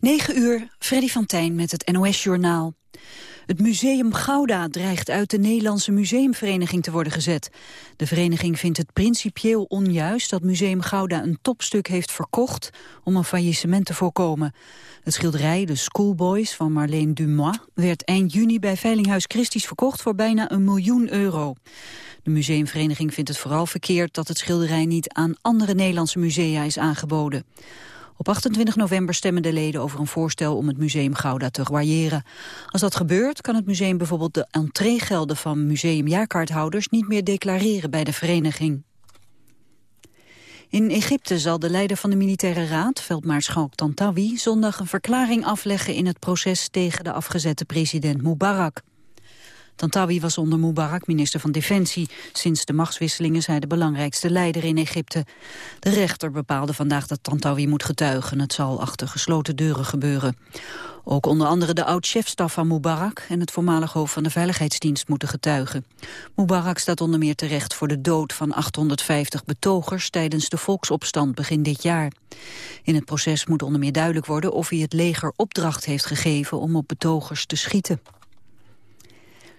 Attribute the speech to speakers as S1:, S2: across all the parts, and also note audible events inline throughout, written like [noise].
S1: 9 uur, Freddy van Tijn met het NOS-journaal. Het museum Gouda dreigt uit de Nederlandse museumvereniging te worden gezet. De vereniging vindt het principieel onjuist dat museum Gouda een topstuk heeft verkocht om een faillissement te voorkomen. Het schilderij De Schoolboys van Marleen Dumois werd eind juni bij Veilinghuis Christie's verkocht voor bijna een miljoen euro. De museumvereniging vindt het vooral verkeerd dat het schilderij niet aan andere Nederlandse musea is aangeboden. Op 28 november stemmen de leden over een voorstel om het museum Gouda te royeren. Als dat gebeurt kan het museum bijvoorbeeld de entreegelden van museumjaarkaarthouders niet meer declareren bij de vereniging. In Egypte zal de leider van de militaire raad, veldmaarschalk Tantawi, zondag een verklaring afleggen in het proces tegen de afgezette president Mubarak. Tantawi was onder Mubarak minister van Defensie. Sinds de machtswisselingen is hij de belangrijkste leider in Egypte. De rechter bepaalde vandaag dat Tantawi moet getuigen. Het zal achter gesloten deuren gebeuren. Ook onder andere de oud-chefstaf van Mubarak en het voormalig hoofd van de Veiligheidsdienst moeten getuigen. Mubarak staat onder meer terecht voor de dood van 850 betogers tijdens de volksopstand begin dit jaar. In het proces moet onder meer duidelijk worden of hij het leger opdracht heeft gegeven om op betogers te schieten.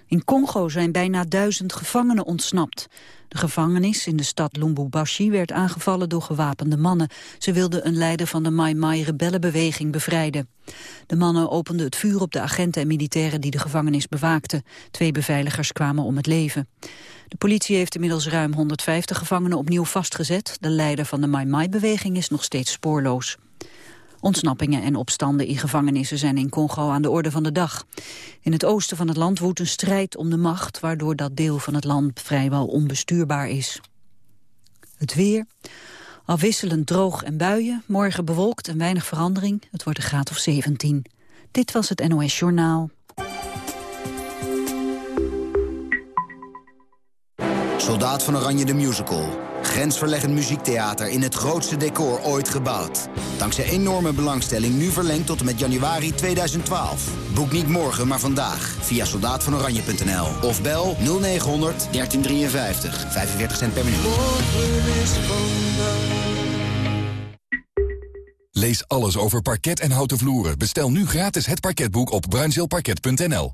S1: In Congo zijn bijna duizend gevangenen ontsnapt. De gevangenis in de stad Lubumbashi werd aangevallen door gewapende mannen. Ze wilden een leider van de Mai Mai-rebellenbeweging bevrijden. De mannen openden het vuur op de agenten en militairen die de gevangenis bewaakten. Twee beveiligers kwamen om het leven. De politie heeft inmiddels ruim 150 gevangenen opnieuw vastgezet. De leider van de Mai Mai-beweging is nog steeds spoorloos. Ontsnappingen en opstanden in gevangenissen zijn in Congo aan de orde van de dag. In het oosten van het land woedt een strijd om de macht... waardoor dat deel van het land vrijwel onbestuurbaar is. Het weer. Afwisselend droog en buien. Morgen bewolkt en weinig verandering. Het wordt een graad of 17. Dit was het NOS Journaal.
S2: Soldaat van Oranje de Musical. Grensverleggend muziektheater in het grootste decor ooit gebouwd. Dankzij enorme belangstelling nu verlengd tot en met januari 2012. Boek niet morgen, maar vandaag via soldaatvanoranje.nl of bel 0900 1353. 45 cent per minuut.
S3: Lees alles over parket en houten vloeren. Bestel nu gratis het parketboek op bruinzeelparket.nl.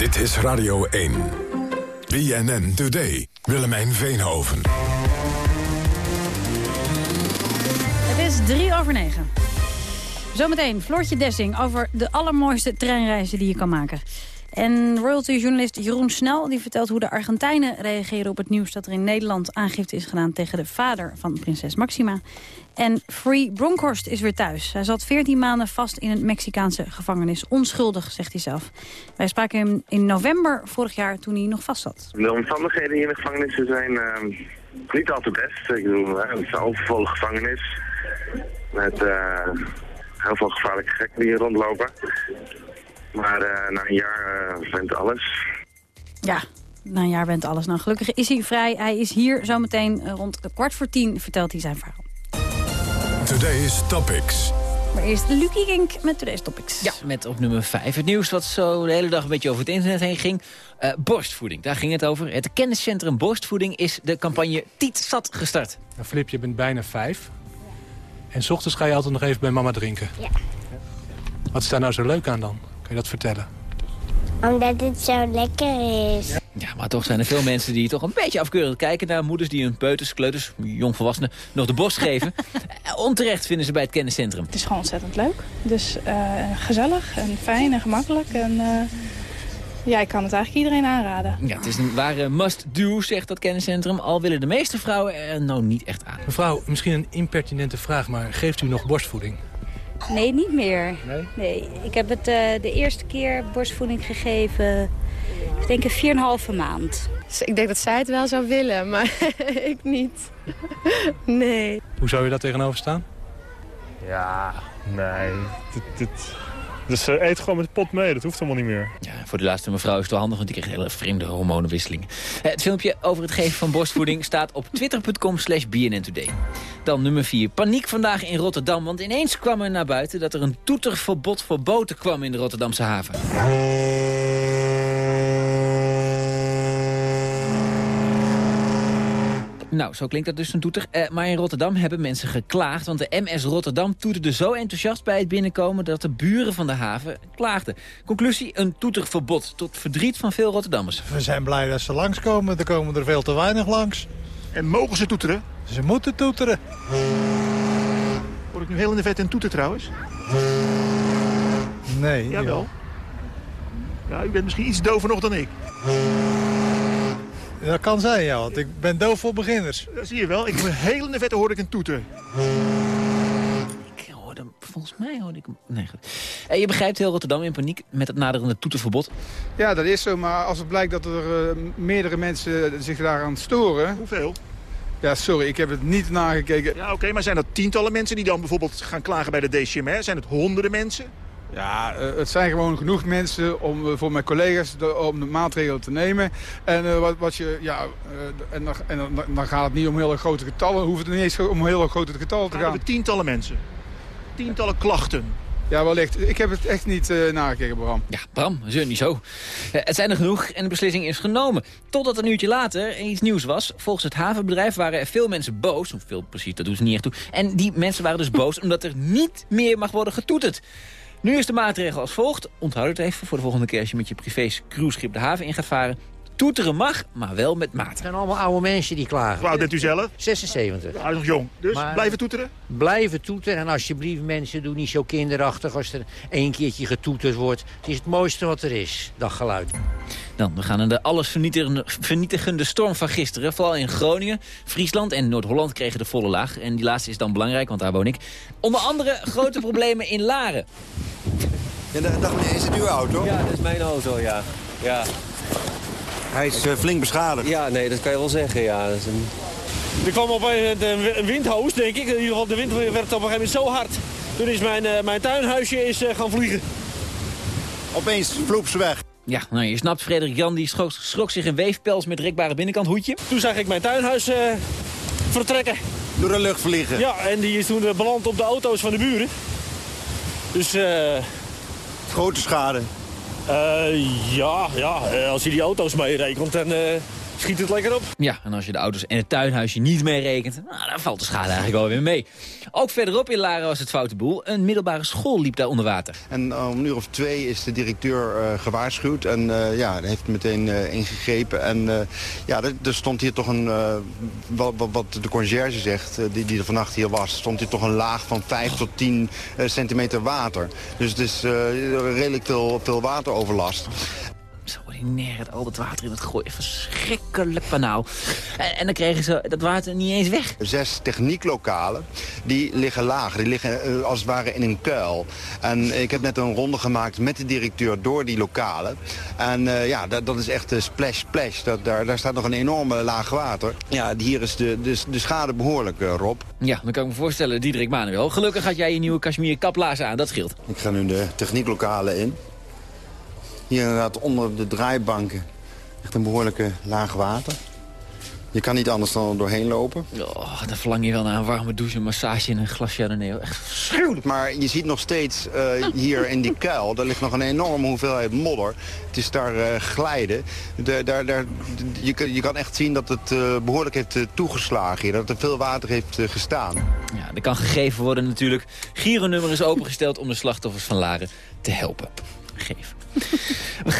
S3: Dit is Radio 1. BNN Today. Willemijn Veenhoven.
S4: Het is drie over negen. Zometeen Floortje Dessing over de allermooiste treinreizen die je kan maken. En royalty-journalist Jeroen Snel die vertelt hoe de Argentijnen reageren op het nieuws... dat er in Nederland aangifte is gedaan tegen de vader van prinses Maxima. En Free Bronkhorst is weer thuis. Hij zat 14 maanden vast in een Mexicaanse gevangenis. Onschuldig, zegt hij zelf. Wij spraken hem in november vorig jaar toen hij nog vast zat.
S5: De omstandigheden hier in de gevangenissen zijn uh, niet altijd best. Ik bedoel, het is een overvolle gevangenis. Met uh, heel veel gevaarlijke gekken die hier rondlopen. Maar uh, na een jaar bent alles.
S4: Ja, na een jaar bent alles. Nou, gelukkig is hij vrij. Hij is hier zometeen rond kwart voor tien, vertelt hij zijn verhaal.
S3: Today's Topics.
S4: Maar eerst Lucie Gink met Today's Topics.
S6: Ja, met op nummer 5 het nieuws wat zo de hele dag een beetje over het internet heen ging. Uh, borstvoeding, daar ging het over. Het kenniscentrum borstvoeding is de campagne Tiet Zat gestart.
S7: Nou, Flip, je bent bijna vijf. En s ochtends ga je altijd nog even bij mama drinken.
S8: Ja.
S7: Wat is daar nou zo leuk aan dan? Je dat vertellen?
S8: Omdat het zo lekker is.
S6: Ja, maar toch zijn er veel mensen die toch een beetje afkeurend kijken naar moeders die hun peuters, kleuters, jongvolwassenen nog de borst geven. [laughs] Onterecht vinden ze bij het kenniscentrum.
S9: Het is gewoon ontzettend leuk. Dus uh, gezellig en fijn en gemakkelijk. En uh, ja, ik kan het eigenlijk iedereen aanraden.
S6: Ja, het is een ware must-do, zegt dat kenniscentrum. Al willen de meeste vrouwen er nou niet echt aan.
S7: Mevrouw, misschien een impertinente vraag, maar geeft u nog borstvoeding?
S10: Nee, niet meer.
S7: Nee?
S10: Nee, ik heb het uh, de eerste keer borstvoeding gegeven, ik denk een 4,5 maand.
S11: Dus ik denk dat zij het wel zou willen, maar [laughs] ik niet. Nee.
S7: Hoe zou je daar tegenover staan?
S12: Ja, nee. Dit, dit, dus ze eet gewoon met de pot mee, dat hoeft allemaal niet meer.
S6: Ja, voor de laatste mevrouw is het wel handig, want die kreeg hele vreemde hormonenwisselingen. Eh, Het filmpje over het geven van borstvoeding staat op twitter.com slash bnntoday. Dan nummer 4. Paniek vandaag in Rotterdam, want ineens kwam er naar buiten... dat er een toeterverbod voor boten kwam in de Rotterdamse haven. Nou, zo klinkt dat dus een toeter. Eh, maar in Rotterdam hebben mensen geklaagd... want de MS Rotterdam toeterde zo enthousiast bij het binnenkomen... dat de buren van de haven klaagden. Conclusie, een toeterverbod. Tot verdriet van veel Rotterdammers.
S13: We zijn blij dat ze langskomen. Er komen er veel te weinig langs.
S14: En mogen ze toeteren?
S13: Ze moeten toeteren.
S14: Word ik nu heel in de vet en toeter trouwens?
S13: Nee.
S14: Jawel. Ja, u bent misschien iets dover nog dan ik.
S13: Dat kan zijn, ja, want ik ben doof voor beginners.
S14: Dat zie je wel. Ik ben heel in de vette hoorde ik een toeter.
S6: Ik hoorde hem, volgens mij hoorde ik hem... Nee, goed. Eh, je begrijpt heel Rotterdam in paniek met het naderende toeterverbod.
S15: Ja, dat is zo. Maar als het blijkt dat er eh, meerdere mensen zich daaraan storen...
S14: Hoeveel?
S15: Ja, sorry, ik heb het niet nagekeken.
S14: Ja, oké, maar zijn dat tientallen mensen die dan bijvoorbeeld gaan klagen bij de DCMR? Zijn het honderden mensen?
S15: Ja, eh, het zijn gewoon genoeg mensen om, eh, voor mijn collega's de, om de maatregelen te nemen. En, eh, wat, wat je, ja, eh, en, dan, en dan, dan gaat het niet om hele grote getallen. Hoeft het niet eens om hele grote getallen te
S14: We
S15: gaan.
S14: hebben tientallen mensen. Tientallen klachten.
S15: Ja, wellicht. Ik heb het echt niet eh, nagekeken, Bram.
S6: Ja, Bram, zeur niet zo. Het zijn er genoeg en de beslissing is genomen. Totdat een uurtje later iets nieuws was. Volgens het havenbedrijf waren er veel mensen boos. Hoeveel precies, dat doen ze niet echt toe. En die mensen waren dus boos [laughs] omdat er niet meer mag worden getoeterd. Nu is de maatregel als volgt. Onthoud het even voor de volgende keer als je met je privé cruiseschip de haven in gaat varen. Toeteren mag, maar wel met maat.
S16: Het zijn allemaal oude mensen die klagen.
S14: Hoe bent u zelf?
S16: 76.
S14: Hij is nog jong. Dus
S16: Maar-
S14: blijven toeteren?
S16: Blijven toeteren en alsjeblieft mensen, doe niet zo kinderachtig als er één keertje getoeterd wordt. Het is het mooiste wat er is, dat geluid.
S6: Dan, we gaan naar de alles vernietigende, vernietigende storm van gisteren. Vooral in Groningen, Friesland en Noord-Holland kregen de volle laag. En die laatste is dan belangrijk, want daar woon ik. Onder andere grote [laughs] problemen in Laren.
S17: Ja, dag meneer, is het uw auto?
S18: Ja, dat is mijn auto, ja. ja.
S17: Hij is eh, flink beschadigd.
S18: Ja, nee, dat kan je wel zeggen, ja. Dat is een... Er kwam opeens een een windhoos, denk ik. In ieder geval, de wind werd op een gegeven moment zo hard. Toen is mijn, eh, mijn tuinhuisje is, eh, gaan vliegen.
S17: Opeens vloeps weg.
S6: Ja, nou je snapt, Frederik Jan die schrok, schrok zich een weefpels met rekbare binnenkant hoedje.
S18: Toen zag ik mijn tuinhuis eh, vertrekken.
S17: Door de lucht vliegen.
S18: Ja, en die is toen eh, beland op de auto's van de buren. Dus... eh
S17: Grote schade.
S18: Eh, ja, ja, eh, als je die auto's meerekent, dan eh, schiet het lekker op.
S6: Ja, en als je de auto's en het tuinhuisje niet meerekent, nou, dan valt de schade eigenlijk wel weer mee. Ook verderop in Laren was het foute boel. Een middelbare school liep daar onder water.
S19: En eh, om een uur of twee is de directeur eh, gewaarschuwd en eh, ja, heeft meteen eh, ingegrepen. En eh, ja, er, er stond hier toch een, eh, wat, wat, wat de conciërge zegt, die, die er vannacht hier was, stond hier toch een laag van 5 tot 10 eh, centimeter water. Dus het is eh, redelijk veel, veel wateroverlast.
S6: Zo ordinair, al dat water in het gooien. Verschrikkelijk banaal. En, en dan kregen ze dat water niet eens weg.
S19: Zes technieklokalen, die liggen laag. Die liggen eh, als het ware in een kuil. En ik heb net een ronde gemaakt met de directeur door die lokalen. En eh, ja, dat, dat is echt uh, splash splash. Dat, daar, daar staat nog een enorme laag water. Ja, hier is de, de, de schade behoorlijk, uh, Rob.
S6: Ja, dan kan ik me voorstellen, Diederik Manuel. Gelukkig had jij je nieuwe cashmere kaplaarzen aan, dat scheelt.
S19: Ik ga nu de technieklokalen in. Hier inderdaad onder de draaibanken echt een behoorlijke laag water. Je kan niet anders dan er doorheen lopen.
S6: Oh, dan verlang je wel naar een warme douche, een massage en een glas Chardonnay. Echt verschrikkelijk.
S19: Maar je ziet nog steeds uh, hier in die kuil, daar ligt nog een enorme hoeveelheid modder. Het is daar uh, glijden. De, daar, daar, je, je, kan echt zien dat het uh, behoorlijk heeft toegeslagen hier. Dat er veel water heeft gestaan.
S6: Ja, er kan gegeven worden natuurlijk. Gieronummer is opengesteld om de slachtoffers van Laren te helpen. Geven.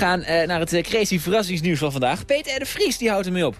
S6: Gaan naar het crazy verrassingsnieuws van vandaag. Peter de Vries die houdt ermee op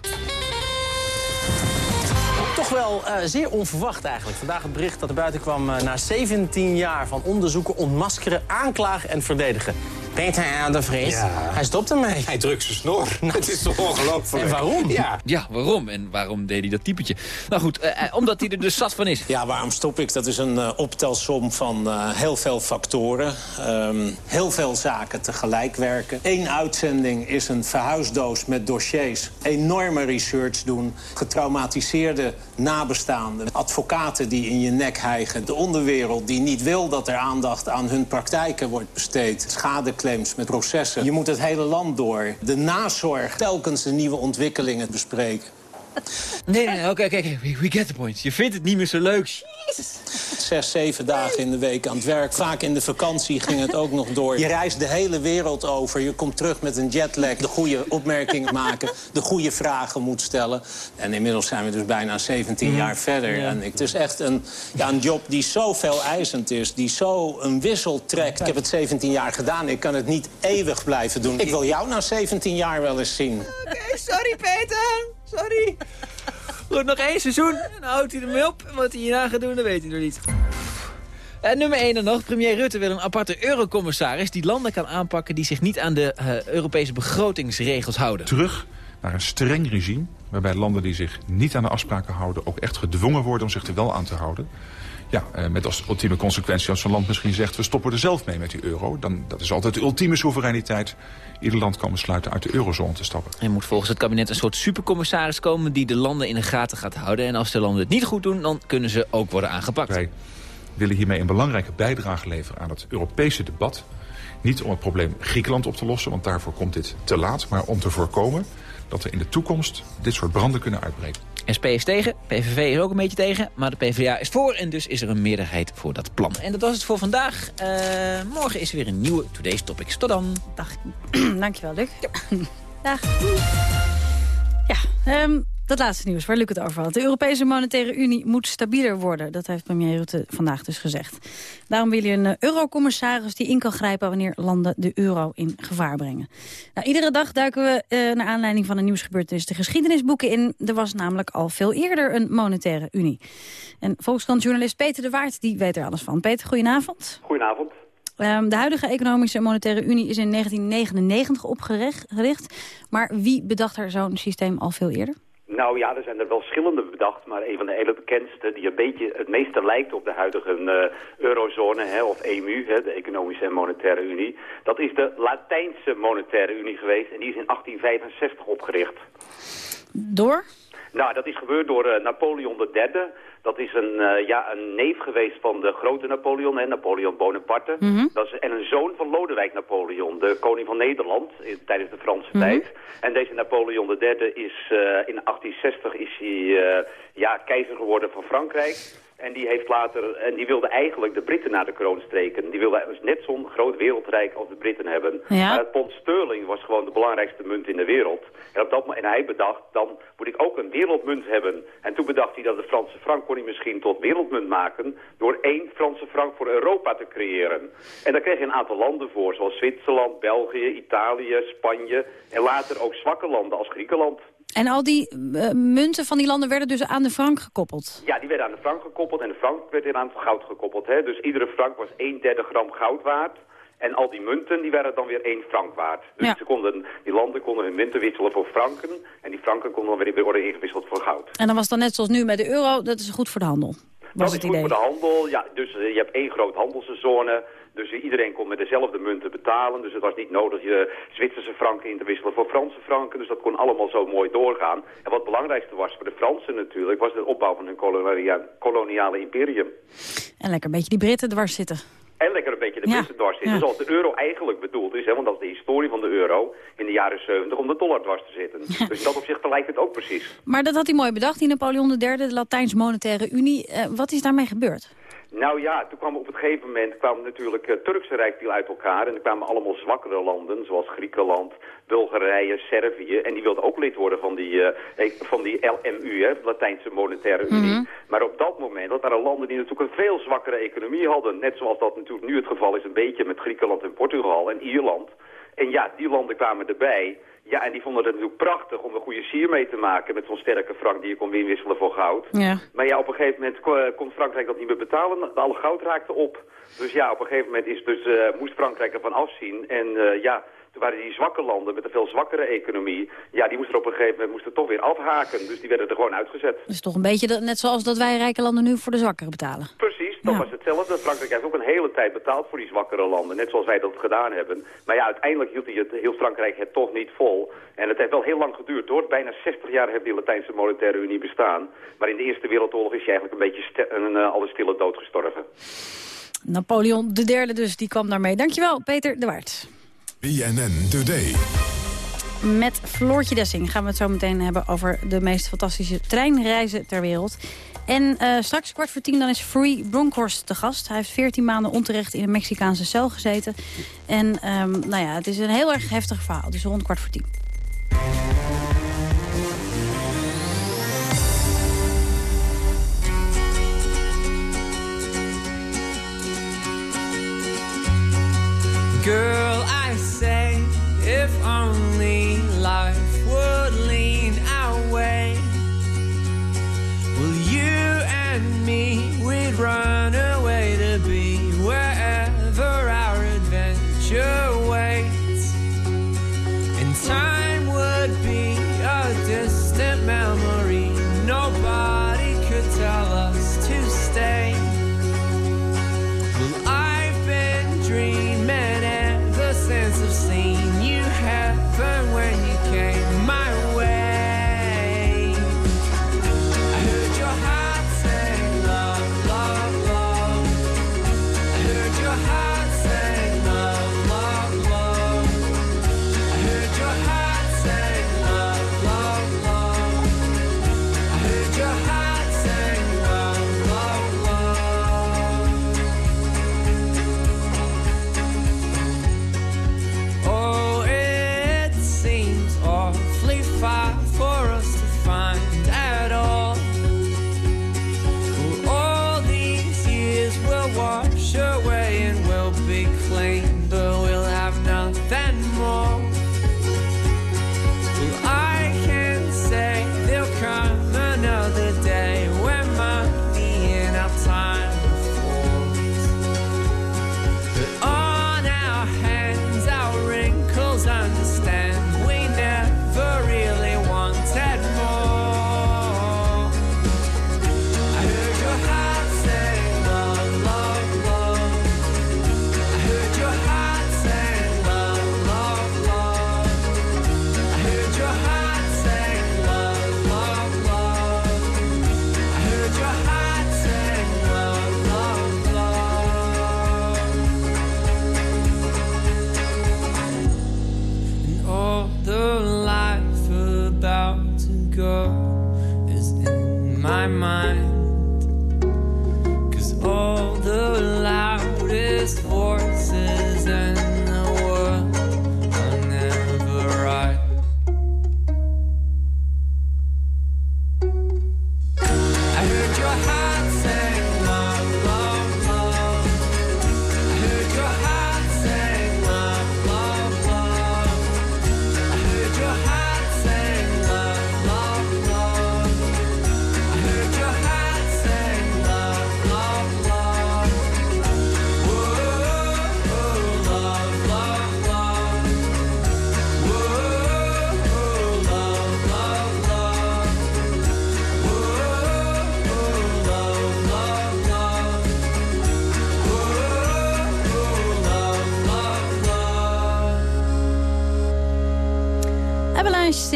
S20: toch wel uh, zeer onverwacht eigenlijk. Vandaag het bericht dat er buiten kwam na 17 jaar van onderzoeken, ontmaskeren, aanklagen en verdedigen. Peter R. de Vries, hij stopt ermee.
S21: Hij drukt zijn snor. [laughs] Het is toch ongelooflijk?
S20: En waarom?
S21: Ja.
S6: Ja, waarom? En waarom deed hij dat typetje? Nou goed, eh, eh, omdat hij er dus zat van is.
S20: Ja, waarom stop ik? Dat is een eh, optelsom van eh, heel veel factoren. Ehm, heel veel zaken tegelijk werken. Eén uitzending is een verhuisdoos met dossiers. Enorme research doen. Getraumatiseerde nabestaanden. Advocaten die in je nek hijgen. De onderwereld die niet wil dat er aandacht aan hun praktijken wordt besteed. Met processen. Je moet het hele land door. De nazorg. Telkens de nieuwe ontwikkelingen bespreken.
S6: Nee, nee, oké, oké, oké, we we get the point. Je vindt het niet meer zo leuk. Jezus.
S20: Zes, zeven dagen in de week aan het werk. Vaak in de vakantie ging het ook nog door. Je reist de hele wereld over. Je komt terug met een jetlag. De goede opmerkingen maken. De goede vragen moet stellen. En inmiddels zijn we dus bijna 17 jaar verder. Ja. En ik- het is echt een, ja, een job die zo veel eisend is. Die zo een wissel trekt. Ik heb het 17 jaar gedaan. Ik kan het niet eeuwig blijven doen. Ik wil jou na 17 jaar wel eens zien.
S6: sorry Peter, sorry. Goed, nog één seizoen en dan houdt hij ermee op. En wat hij hierna gaat doen, dat weet hij nog niet. En nummer 1 dan nog. Premier Rutte wil een aparte eurocommissaris... die landen kan aanpakken die zich niet aan de eh, Europese begrotingsregels houden.
S22: Terug naar een streng regime... waarbij landen die zich niet aan de afspraken houden... ook echt gedwongen worden om zich er wel aan te houden. Ja, eh, met als ultieme consequentie als zo'n land misschien zegt... we stoppen er zelf mee met die euro. Dan, dat is altijd de ultieme soevereiniteit. Ieder land kan besluiten uit de eurozone te stappen.
S6: Er moet volgens het kabinet een soort supercommissaris komen... die de landen in de gaten gaat houden. En als de landen het niet goed doen, dan kunnen ze ook worden aangepakt.
S22: Wij willen hiermee een belangrijke bijdrage leveren aan het Europese debat. Niet om het probleem Griekenland op te lossen, want daarvoor komt dit te laat. Maar om te voorkomen dat er in de toekomst dit soort branden kunnen uitbreken.
S6: SP is tegen, PVV is ook een beetje tegen, maar de PvdA is voor... en dus is er een meerderheid voor dat plan. En dat was het voor vandaag. Eh, morgen is er weer een nieuwe Today's Topics. Tot dan.
S4: Dag. [clears throat] Dankjewel, Luc. [laughs] Dag. Ja, ehm, dat laatste nieuws waar Luc het over had. De Europese Monetaire Unie moet stabieler worden. Dat heeft premier Rutte vandaag dus gezegd. Daarom wil je een eh, eurocommissaris die in kan grijpen... wanneer landen de euro in gevaar brengen. Nou, iedere dag duiken we eh, naar aanleiding van een nieuwsgebeurtenis... de geschiedenisboeken in. Er was namelijk al veel eerder een Monetaire Unie. En Volkskrant-journalist Peter de Waard die weet er alles van. Peter, goedenavond.
S23: Goedenavond.
S4: Ehm, de huidige Economische en Monetaire Unie is in 1999 opgericht. Maar wie bedacht er zo'n systeem al veel eerder?
S23: Nou ja, er zijn er wel verschillende bedacht, maar een van de hele bekendste die een beetje het meeste lijkt op de huidige eh, eurozone, hè, of EMU, hè, de Economische en Monetaire Unie, dat is de Latijnse Monetaire Unie geweest en die is in 1865 opgericht.
S4: Door?
S23: Nou, dat is gebeurd door eh, Napoleon III. Dat is een, eh, ja, een neef geweest van de grote Napoleon, hè, Napoleon Bonaparte. Dat is, en een zoon van Lodewijk Napoleon, de koning van Nederland, in, tijdens de Franse tijd. En deze Napoleon III is eh, in 1860 is hij, ja, keizer geworden van Frankrijk. En die heeft later, en die wilde eigenlijk de Britten naar de kroon streken. Die wilde dus net zo'n groot wereldrijk als de Britten hebben.
S4: Ja.
S23: Maar het pond sterling was gewoon de belangrijkste munt in de wereld. En, op dat, en hij bedacht, dan moet ik ook een wereldmunt hebben. En toen bedacht hij dat de Franse frank kon hij misschien tot wereldmunt maken... door één Franse frank voor Europa te creëren. En daar kreeg je een aantal landen voor, zoals Zwitserland, België, Italië, Spanje... en later ook zwakke landen als Griekenland.
S4: En al die eh, munten van die landen werden dus aan de frank gekoppeld.
S23: Ja, die werden aan de frank gekoppeld en de frank werd weer aan het goud gekoppeld. Hè? Dus iedere frank was 1 derde gram goud waard. En al die munten die werden dan weer 1 frank waard. Dus
S4: Ja.
S23: ze konden, die landen konden hun munten wisselen voor franken. En die franken konden dan weer worden ingewisseld voor goud.
S4: En dan was dan net zoals nu met de euro, dat is goed voor de handel. Was
S23: Dat is
S4: het
S23: goed
S4: idee.
S23: voor de handel. Ja, dus eh, je hebt één groot handelszone. Dus iedereen kon met dezelfde munten betalen. Dus het was niet nodig je Zwitserse franken in te wisselen voor Franse franken. Dus dat kon allemaal zo mooi doorgaan. En wat het belangrijkste was voor de Fransen natuurlijk... was de opbouw van hun kolonia- koloniale imperium.
S4: En lekker een beetje die Britten dwars zitten.
S23: En lekker een beetje de
S4: Ja,
S23: Britten dwars zitten.
S4: ja.
S23: Zoals de euro eigenlijk bedoeld is. Hè, want dat is de historie van de euro in de jaren 70 om de dollar dwars te zitten. Dus in dat opzicht lijkt het ook precies.
S4: Maar dat had hij mooi bedacht, die Napoleon III, de Latijns Monetaire Unie. Eh, wat is daarmee gebeurd?
S23: Nou ja, toen kwam op het gegeven moment kwam natuurlijk het Turkse Rijk viel uit elkaar. En er kwamen allemaal zwakkere landen, zoals Griekenland, Bulgarije, Servië. En die wilden ook lid worden van die, eh, van die LMU, hè, Latijnse Monetaire Unie. Maar op dat moment, dat waren landen die natuurlijk een veel zwakkere economie hadden. Net zoals dat natuurlijk nu het geval is een beetje met Griekenland en Portugal en Ierland. En ja, die landen kwamen erbij. Ja, en die vonden het natuurlijk prachtig om een goede sier mee te maken met zo'n sterke frank die je kon inwisselen voor goud.
S4: Ja.
S23: Maar ja, op een gegeven moment ko- kon Frankrijk dat niet meer betalen. Alle goud raakte op. Dus ja, op een gegeven moment is dus, eh, moest Frankrijk ervan afzien. En eh, ja, toen waren die zwakke landen met een veel zwakkere economie. Ja, die moesten op een gegeven moment moesten toch weer afhaken. Dus die werden er gewoon uitgezet.
S4: Dat is toch een beetje net zoals dat wij rijke landen nu voor de zwakkeren betalen.
S23: Precies, dat was hetzelfde. Frankrijk heeft ook een hele tijd betaald voor die zwakkere landen. Net zoals wij dat gedaan hebben. Maar ja, uiteindelijk hield hij het, heel Frankrijk het toch niet vol. En het heeft wel heel lang geduurd hoor. Bijna 60 jaar heeft die Latijnse Monetaire Unie bestaan. Maar in de Eerste Wereldoorlog is hij eigenlijk een beetje een, eh, alle stille dood gestorven.
S4: Napoleon derde dus, die kwam daarmee. Dankjewel, Peter de Waard.
S24: BNN Today.
S4: Met Floortje Dessing gaan we het zo meteen hebben over de meest fantastische treinreizen ter wereld. En eh, straks kwart voor tien dan is Free Bronkhorst te gast. Hij heeft 14 maanden onterecht in een Mexicaanse cel gezeten. En ehm, nou ja, het is een heel erg heftig verhaal. Dus rond kwart voor tien.
S25: Girl, if only life would lean our way. Will you and me, we'd run away more.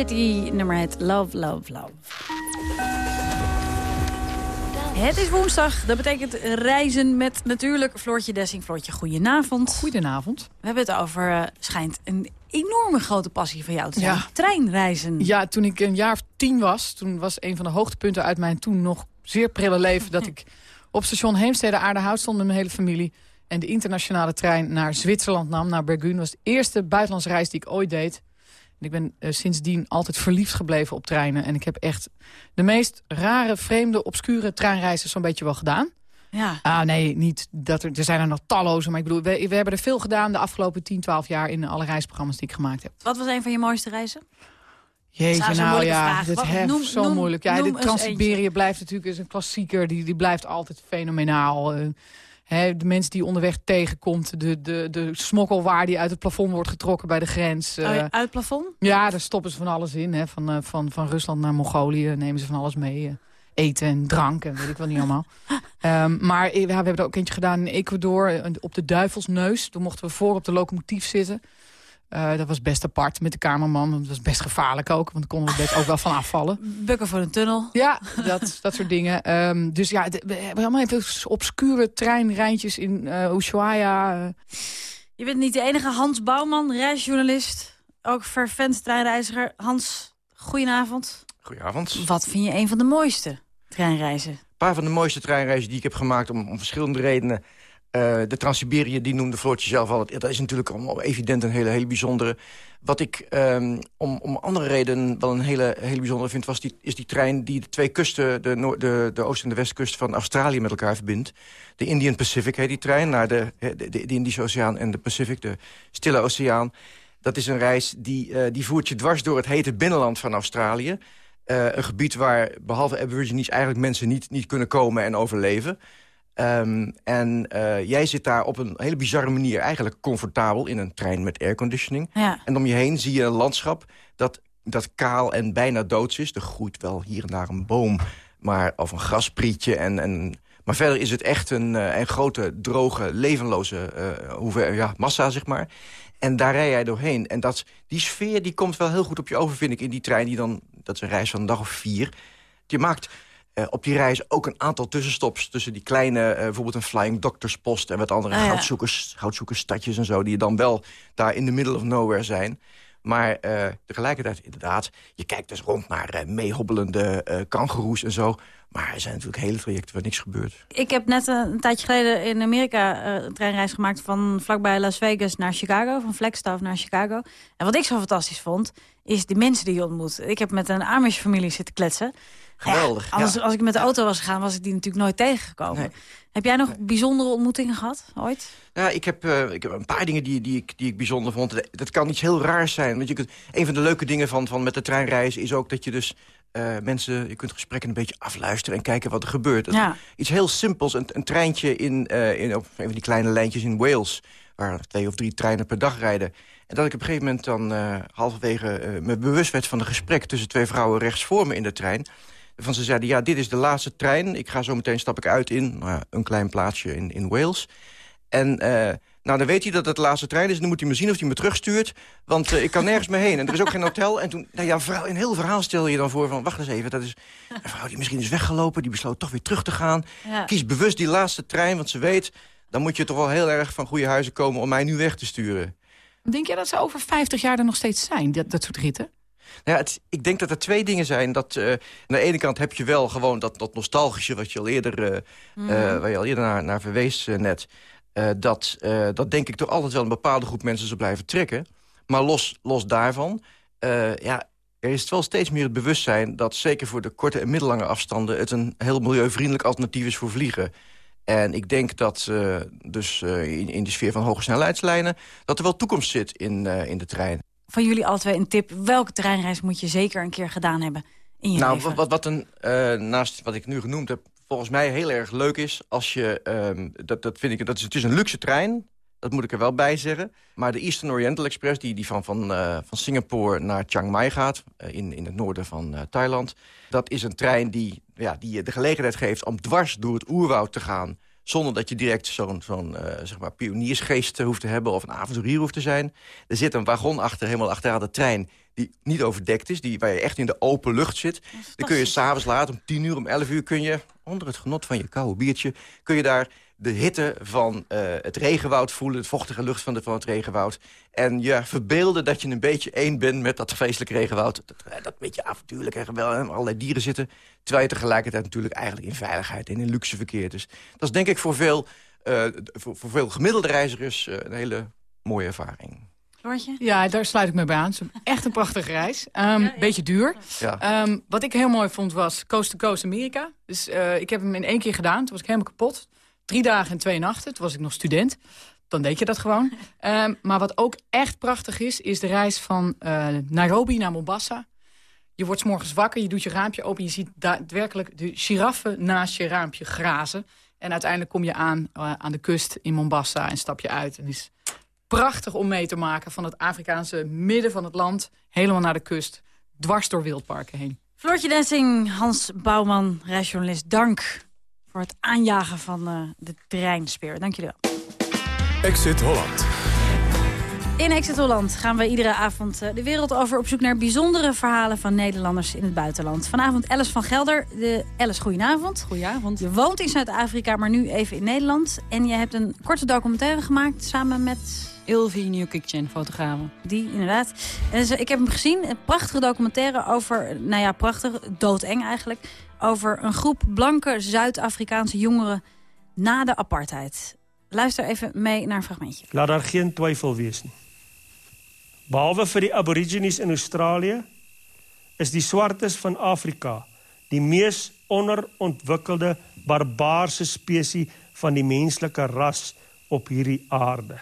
S4: City, nummer het Love, Love, Love. Het is woensdag, dat betekent reizen met natuurlijk Floortje Dessing. Floortje, goedenavond.
S26: Goedenavond.
S4: We hebben het over, eh, schijnt een enorme grote passie van jou te zijn.
S26: Ja.
S4: Treinreizen.
S26: Ja, toen ik een jaar of tien was, toen was een van de hoogtepunten uit mijn toen nog zeer prille leven... dat ik op station Heemstede Aardehout stond met mijn hele familie... en de internationale trein naar Zwitserland nam, naar Bergun. was de eerste buitenlandse reis die ik ooit deed. En ik ben eh, sindsdien altijd verliefd gebleven op treinen. En ik heb echt de meest rare, vreemde, obscure treinreizen zo'n beetje wel gedaan.
S4: Ja.
S26: Ah, nee, niet dat er, er zijn er nog talloze. Maar ik bedoel, we, we hebben er veel gedaan de afgelopen 10, 12 jaar... in alle reisprogramma's die ik gemaakt heb.
S4: Wat was een van je mooiste reizen?
S26: Jeetje, nou ja, dit heft zo
S4: noem-
S26: moeilijk. Ja, de Trans-Siberië blijft natuurlijk is een klassieker. Die, die blijft altijd fenomenaal. Eh, de mensen die je onderweg tegenkomt. De, de, de smokkelwaar die uit het plafond wordt getrokken bij de grens. eh,
S4: Oh ja, uit het plafond?
S26: ja, daar stoppen ze van alles in. Hè. Van, eh, van, van Rusland naar Mongolië nemen ze van alles mee. eh. eten en drank en weet ik wel niet allemaal. [laughs] Ehm, maar eh, ja, we hebben er ook eentje gedaan in Ecuador, eh, op de Duivelsneus. Toen mochten we voor op de locomotief zitten. Eh, dat was best apart met de kamerman. Dat was best gevaarlijk ook, want daar konden we best ook wel van [laughs] afvallen.
S4: Bukken voor een tunnel.
S26: Ja, dat, dat soort dingen. Ehm, dus ja, de- we hebben allemaal even obscure treinrijntjes in eh Ushuaia.
S4: Je bent niet de enige Hans Bouwman, reisjournalist. Ook fervent treinreiziger. Hans, goedenavond.
S27: Goedenavond.
S4: Wat vind je een van de mooiste treinreizen?
S27: Een paar van de mooiste treinreizen die ik heb gemaakt om, om verschillende redenen. Eh, de Trans-Siberië, die noemde Floortje zelf al. Dat is natuurlijk allemaal evident een hele, hele bijzondere. Wat ik ehm, om, om andere redenen wel een hele, hele bijzondere vind... Was die, is die trein die de twee kusten, de, noord, de, de oost- en de westkust van Australië met elkaar verbindt. De Indian Pacific heet die trein, naar de, de, de, de Indische Oceaan en de Pacific, de Stille Oceaan. Dat is een reis die, eh, die voert je dwars door het hete binnenland van Australië. Eh, een gebied waar behalve aborigines eigenlijk mensen niet, niet kunnen komen en overleven. Ehm, en eh, jij zit daar op een hele bizarre manier eigenlijk comfortabel... in een trein met airconditioning.
S4: Ja.
S27: En om je heen zie je een landschap dat, dat kaal en bijna doods is. Er groeit wel hier en daar een boom, maar, of een grasprietje. En, en, maar verder is het echt een, eh, een grote, droge, levenloze hoeveel, ja, massa, zeg maar. En daar rij jij doorheen. En dat, die sfeer die komt wel heel goed op je over, vind ik, in die trein. Die dan, dat is een reis van een dag of vier. Je maakt eh, op die reis ook een aantal tussenstops... tussen die kleine, eh, bijvoorbeeld een Flying Doctors post... en wat andere
S4: Ah, ja.
S27: goudzoekers, goudzoekersstadjes en zo... die dan wel daar in the middle of nowhere zijn. Maar eh, tegelijkertijd, inderdaad, je kijkt dus rond naar eh, meehobbelende eh kangoeroes en zo. Maar er zijn natuurlijk hele trajecten waar niks gebeurt.
S4: Ik heb net een, tijdje geleden in Amerika een treinreis gemaakt... van vlakbij Las Vegas naar Chicago, van Flagstaff naar Chicago. En wat ik zo fantastisch vond, is de mensen die je ontmoet. Ik heb met een Amish-familie zitten kletsen.
S27: Geweldig,
S4: Ja,
S27: ja.
S4: Als ik met de auto was gegaan, was ik die natuurlijk nooit tegengekomen. Heb jij nog bijzondere ontmoetingen gehad, ooit?
S27: Ja, ik heb, eh, ik heb een paar dingen die, die, ik, die ik bijzonder vond. Dat kan iets heel raars zijn. Want je kunt, een van de leuke dingen van, van met de treinreizen is ook dat je dus eh, mensen... je kunt gesprekken een beetje afluisteren en kijken wat er gebeurt.
S4: Ja.
S27: Iets heel simpels. Een, een treintje in, eh, in, op een van die kleine lijntjes in Wales... waar twee of drie treinen per dag rijden. En dat ik op een gegeven moment dan halverwege me bewust werd van een gesprek... tussen twee vrouwen rechts voor me in de trein... Van ze zeiden, ja, dit is de laatste trein. Ik ga zo meteen stap ik uit in nou een klein plaatsje in, in Wales. En eh, nou, dan weet hij dat het de laatste trein is. En dan moet hij me zien of hij me terugstuurt. Want eh, ik kan nergens meer heen. En er is ook geen hotel. En toen, nou ja, een vrouw, een heel verhaal stel je dan voor van... wacht eens even, dat is een vrouw die misschien is weggelopen. Die besloot toch weer terug te gaan.
S4: Ja.
S27: Kies bewust die laatste trein, want ze weet... dan moet je toch wel heel erg van goede huizen komen... om mij nu weg te sturen.
S26: Denk jij dat ze over 50 jaar er nog steeds zijn, dat, dat soort ritten?
S27: Nou ja, het, ik denk dat er twee dingen zijn. Dat, eh, aan de ene kant heb je wel gewoon dat, dat nostalgische... Wat je al eerder, eh, waar je al eerder naar, naar verwees net. Dat, dat denk ik toch altijd wel een bepaalde groep mensen zal blijven trekken. Maar los, los daarvan... ja, er is wel steeds meer het bewustzijn... dat zeker voor de korte en middellange afstanden... het een heel milieuvriendelijk alternatief is voor vliegen. En ik denk dat dus in, in de sfeer van hoge snelheidslijnen... dat er wel toekomst zit in, in de trein.
S4: Van jullie alle twee een tip. Welke treinreis moet je zeker een keer gedaan hebben in je
S27: nou,
S4: leven?
S27: wat, wat, wat een, eh, naast wat ik nu genoemd heb, volgens mij heel erg leuk is... als je, ehm, dat, dat vind ik, dat is, het is een luxe trein, dat moet ik er wel bij zeggen. Maar de Eastern Oriental Express, die, die van, van, eh, van Singapore naar Chiang Mai gaat... eh, in, in het noorden van Thailand... dat is een trein die, ja, die je de gelegenheid geeft om dwars door het oerwoud te gaan... zonder dat je direct zo'n zo'n eh, zeg maar pioniersgeest hoeft te hebben... of een avonturier hoeft te zijn. Er zit een wagon achter, helemaal achteraan de trein... die niet overdekt is, die, waar je echt in de open lucht zit. Dan kun je s'avonds laat om 10 uur, om 11 uur... kun je onder het genot van je koude biertje... kun je daar de hitte van eh, het regenwoud voelen... het vochtige lucht van, de, van het regenwoud. En je verbeelden dat je een beetje één bent met dat vreselijke regenwoud. Dat, eh, dat beetje avontuurlijk en geweldig, en allerlei dieren zitten. Terwijl je tegelijkertijd natuurlijk eigenlijk in veiligheid... en in luxe verkeerd is. Dat is denk ik voor veel, eh, voor, voor veel gemiddelde reizigers... een hele mooie ervaring.
S26: Ja, daar sluit ik me bij aan. Het is echt een prachtige reis. Ehm Beetje duur.
S27: Ja.
S26: Ehm, wat ik heel mooi vond was Coast to Coast Amerika. Dus eh, ik heb hem in één keer gedaan. Toen was ik helemaal kapot. Drie dagen en twee nachten. Toen was ik nog student. Dan deed je dat gewoon. [laughs] Ehm, maar wat ook echt prachtig is, is de reis van eh, Nairobi naar Mombasa. Je wordt 's morgens wakker, je doet je raampje open... je ziet daadwerkelijk de giraffen naast je raampje grazen. En uiteindelijk kom je aan eh, aan de kust in Mombasa en stap je uit. En het is prachtig om mee te maken van het Afrikaanse midden van het land... helemaal naar de kust, dwars door wildparken heen.
S4: Floortje Dessing, Hans Bouwman, reisjournalist, dank voor het aanjagen van eh, de treinspeer. Dank jullie wel.
S24: Exit Holland.
S4: In Exit Holland gaan we iedere avond eh, de wereld over op zoek naar bijzondere verhalen van Nederlanders in het buitenland. Vanavond Alice van Gelder. De Alice, goedenavond.
S28: Goedenavond.
S4: Je woont in Zuid-Afrika, maar nu even in Nederland. En je hebt een korte documentaire gemaakt samen met...
S28: Ilvi New Kitchen, fotografen.
S4: Die, inderdaad. En ik heb hem gezien, een prachtige documentaire over, nou ja, prachtig, doodeng eigenlijk. Over een groep blanke Zuid-Afrikaanse jongeren na de apartheid. Luister even mee naar een fragmentje.
S29: Laat daar geen twyfel wees nie. Behalwe vir die aborigines in Australië is die swartes van Afrika die mees onderontwikkelde barbaarse spesies van die menslike ras op hierdie aarde.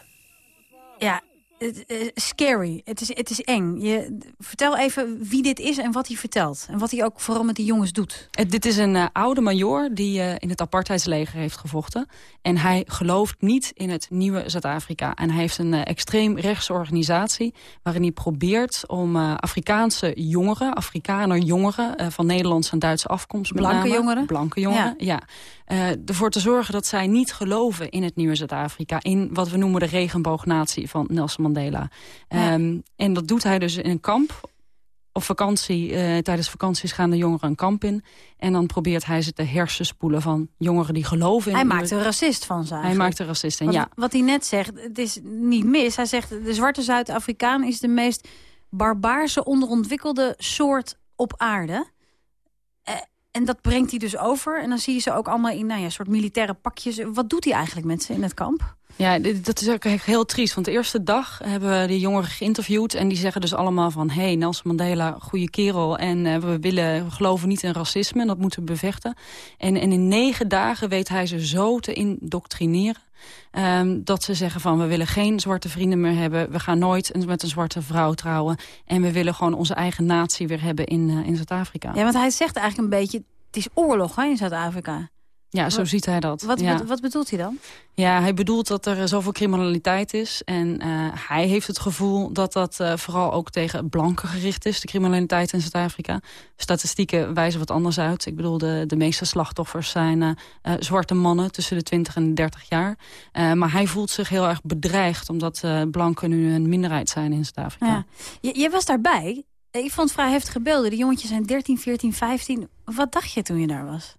S4: Ja, het, eh, scary. Het is, het is eng. Je, vertel even wie dit is en wat hij vertelt. En wat hij ook vooral met die jongens doet.
S28: Eh, dit is een eh, oude major die eh, in het apartheidsleger heeft gevochten. En hij gelooft niet in het nieuwe Zuid-Afrika. En hij heeft een extreem rechtse organisatie... waarin hij probeert om Afrikaanse jongeren, Afrikaner jongeren... van Nederlandse en Duitse afkomst
S4: Blanke
S28: name,
S4: jongeren?
S28: Blanke jongeren, ja. Eh, ervoor te zorgen dat zij niet geloven in het nieuwe Zuid-Afrika. In wat we noemen de regenboognatie van Nelson Mandela.
S4: Ja.
S28: Ehm, en dat doet hij dus in een kamp op vakantie, eh, tijdens vakanties gaan de jongeren een kamp in. En dan probeert hij ze te hersenspoelen van jongeren die geloven in...
S4: Hij maakt een racist van ze
S28: Hij maakt een racist en
S4: Wat,
S28: ja.
S4: wat hij net zegt, het is niet mis. Hij zegt, de zwarte Zuid-Afrikaan is de meest barbaarse, onderontwikkelde soort op aarde. En dat brengt hij dus over. En dan zie je ze ook allemaal in nou ja, soort militaire pakjes. Wat doet hij eigenlijk met ze in het kamp?
S28: Ja, dat is ook heel triest. Want de eerste dag hebben we die jongeren geïnterviewd... en die zeggen dus allemaal van... hé, hey, Nelson Mandela, goede kerel... en eh, we, willen, we geloven niet in racisme en dat moeten we bevechten. En, en in negen dagen weet hij ze zo te indoctrineren... ehm, dat ze zeggen van, we willen geen zwarte vrienden meer hebben... we gaan nooit met een zwarte vrouw trouwen... en we willen gewoon onze eigen natie weer hebben in, eh, in Zuid-Afrika.
S4: Ja, want hij zegt eigenlijk een beetje, het is oorlog hè, in Zuid-Afrika.
S28: Ja, zo
S4: Wat-
S28: ziet hij dat.
S4: Wat,
S28: ja.
S4: wat, wat bedoelt hij dan?
S28: Ja, hij bedoelt dat er zoveel criminaliteit is. En eh, hij heeft het gevoel dat dat eh, vooral ook tegen blanken gericht is. De criminaliteit in Zuid-Afrika. Statistieken wijzen wat anders uit. Ik bedoel, de, de meeste slachtoffers zijn eh, eh, zwarte mannen tussen de 20 en de 30 jaar. Eh, maar hij voelt zich heel erg bedreigd... omdat eh, blanken nu een minderheid zijn in Zuid-Afrika.
S4: Ja. Je, jij was daarbij. Ik vond het vrij heftige beelden. Die jongetjes zijn 13, 14, 15. Wat dacht je toen je daar was?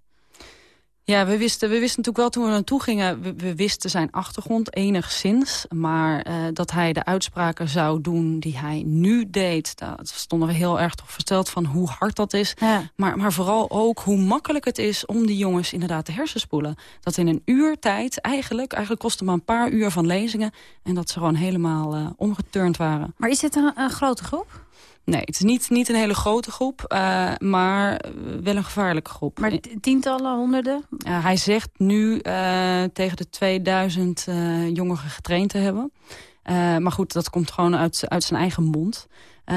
S28: Ja, we wisten, we wisten natuurlijk wel toen we naartoe gingen... we, we wisten zijn achtergrond enigszins. Maar eh, dat hij de uitspraken zou doen die hij nu deed... daar stonden we heel erg toch versteld van hoe hard dat is. Maar, maar vooral ook hoe makkelijk het is om die jongens inderdaad te hersenspoelen. Dat in een uur tijd eigenlijk... eigenlijk kostte maar een paar uur van lezingen... en dat ze gewoon helemaal eh, omgeturnd waren.
S4: Maar is dit een, een grote groep?
S28: Nee, het is niet, niet een hele grote groep, eh, maar wel een gevaarlijke groep.
S4: Maar tientallen, honderden?
S28: Ja, hij zegt nu eh, tegen de 2000 eh, jongeren getraind te hebben. Eh, maar goed, dat komt gewoon uit, uit zijn eigen mond. Eh,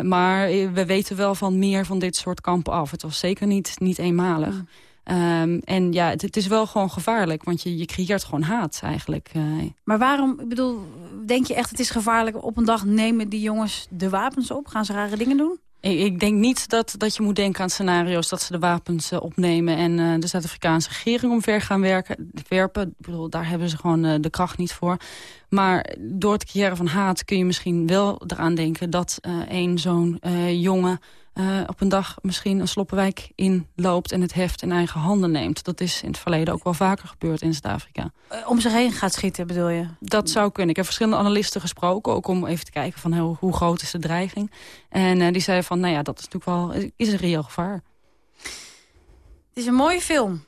S28: maar we weten wel van meer van dit soort kampen af. Het was zeker niet, niet eenmalig. Ehm, en ja, het, het is wel gewoon gevaarlijk, want je, je creëert gewoon haat eigenlijk. eh.
S4: Maar waarom, ik bedoel, denk je echt het is gevaarlijk... op een dag nemen die jongens de wapens op? Gaan ze rare dingen doen?
S28: Ik, ik denk niet dat, dat je moet denken aan scenario's dat ze de wapens eh, opnemen en eh, de Zuid-Afrikaanse regering omver gaan werken, werpen. Ik bedoel, daar hebben ze gewoon de kracht niet voor. Maar door het creëren van haat kun je misschien wel eraan denken dat een zo'n jongen eh, op een dag misschien een sloppenwijk inloopt en het heft in eigen handen neemt. Dat is in het verleden ook wel vaker gebeurd in Zuid-Afrika.
S4: Eh, om zich heen gaat schieten, bedoel je?
S28: Dat zou kunnen. Ik heb verschillende analisten gesproken, ook om even te kijken van hoe, hoe groot is de dreiging. En eh, die zeiden van, nou ja, dat is natuurlijk wel is een reëel gevaar.
S4: Het is een mooie film.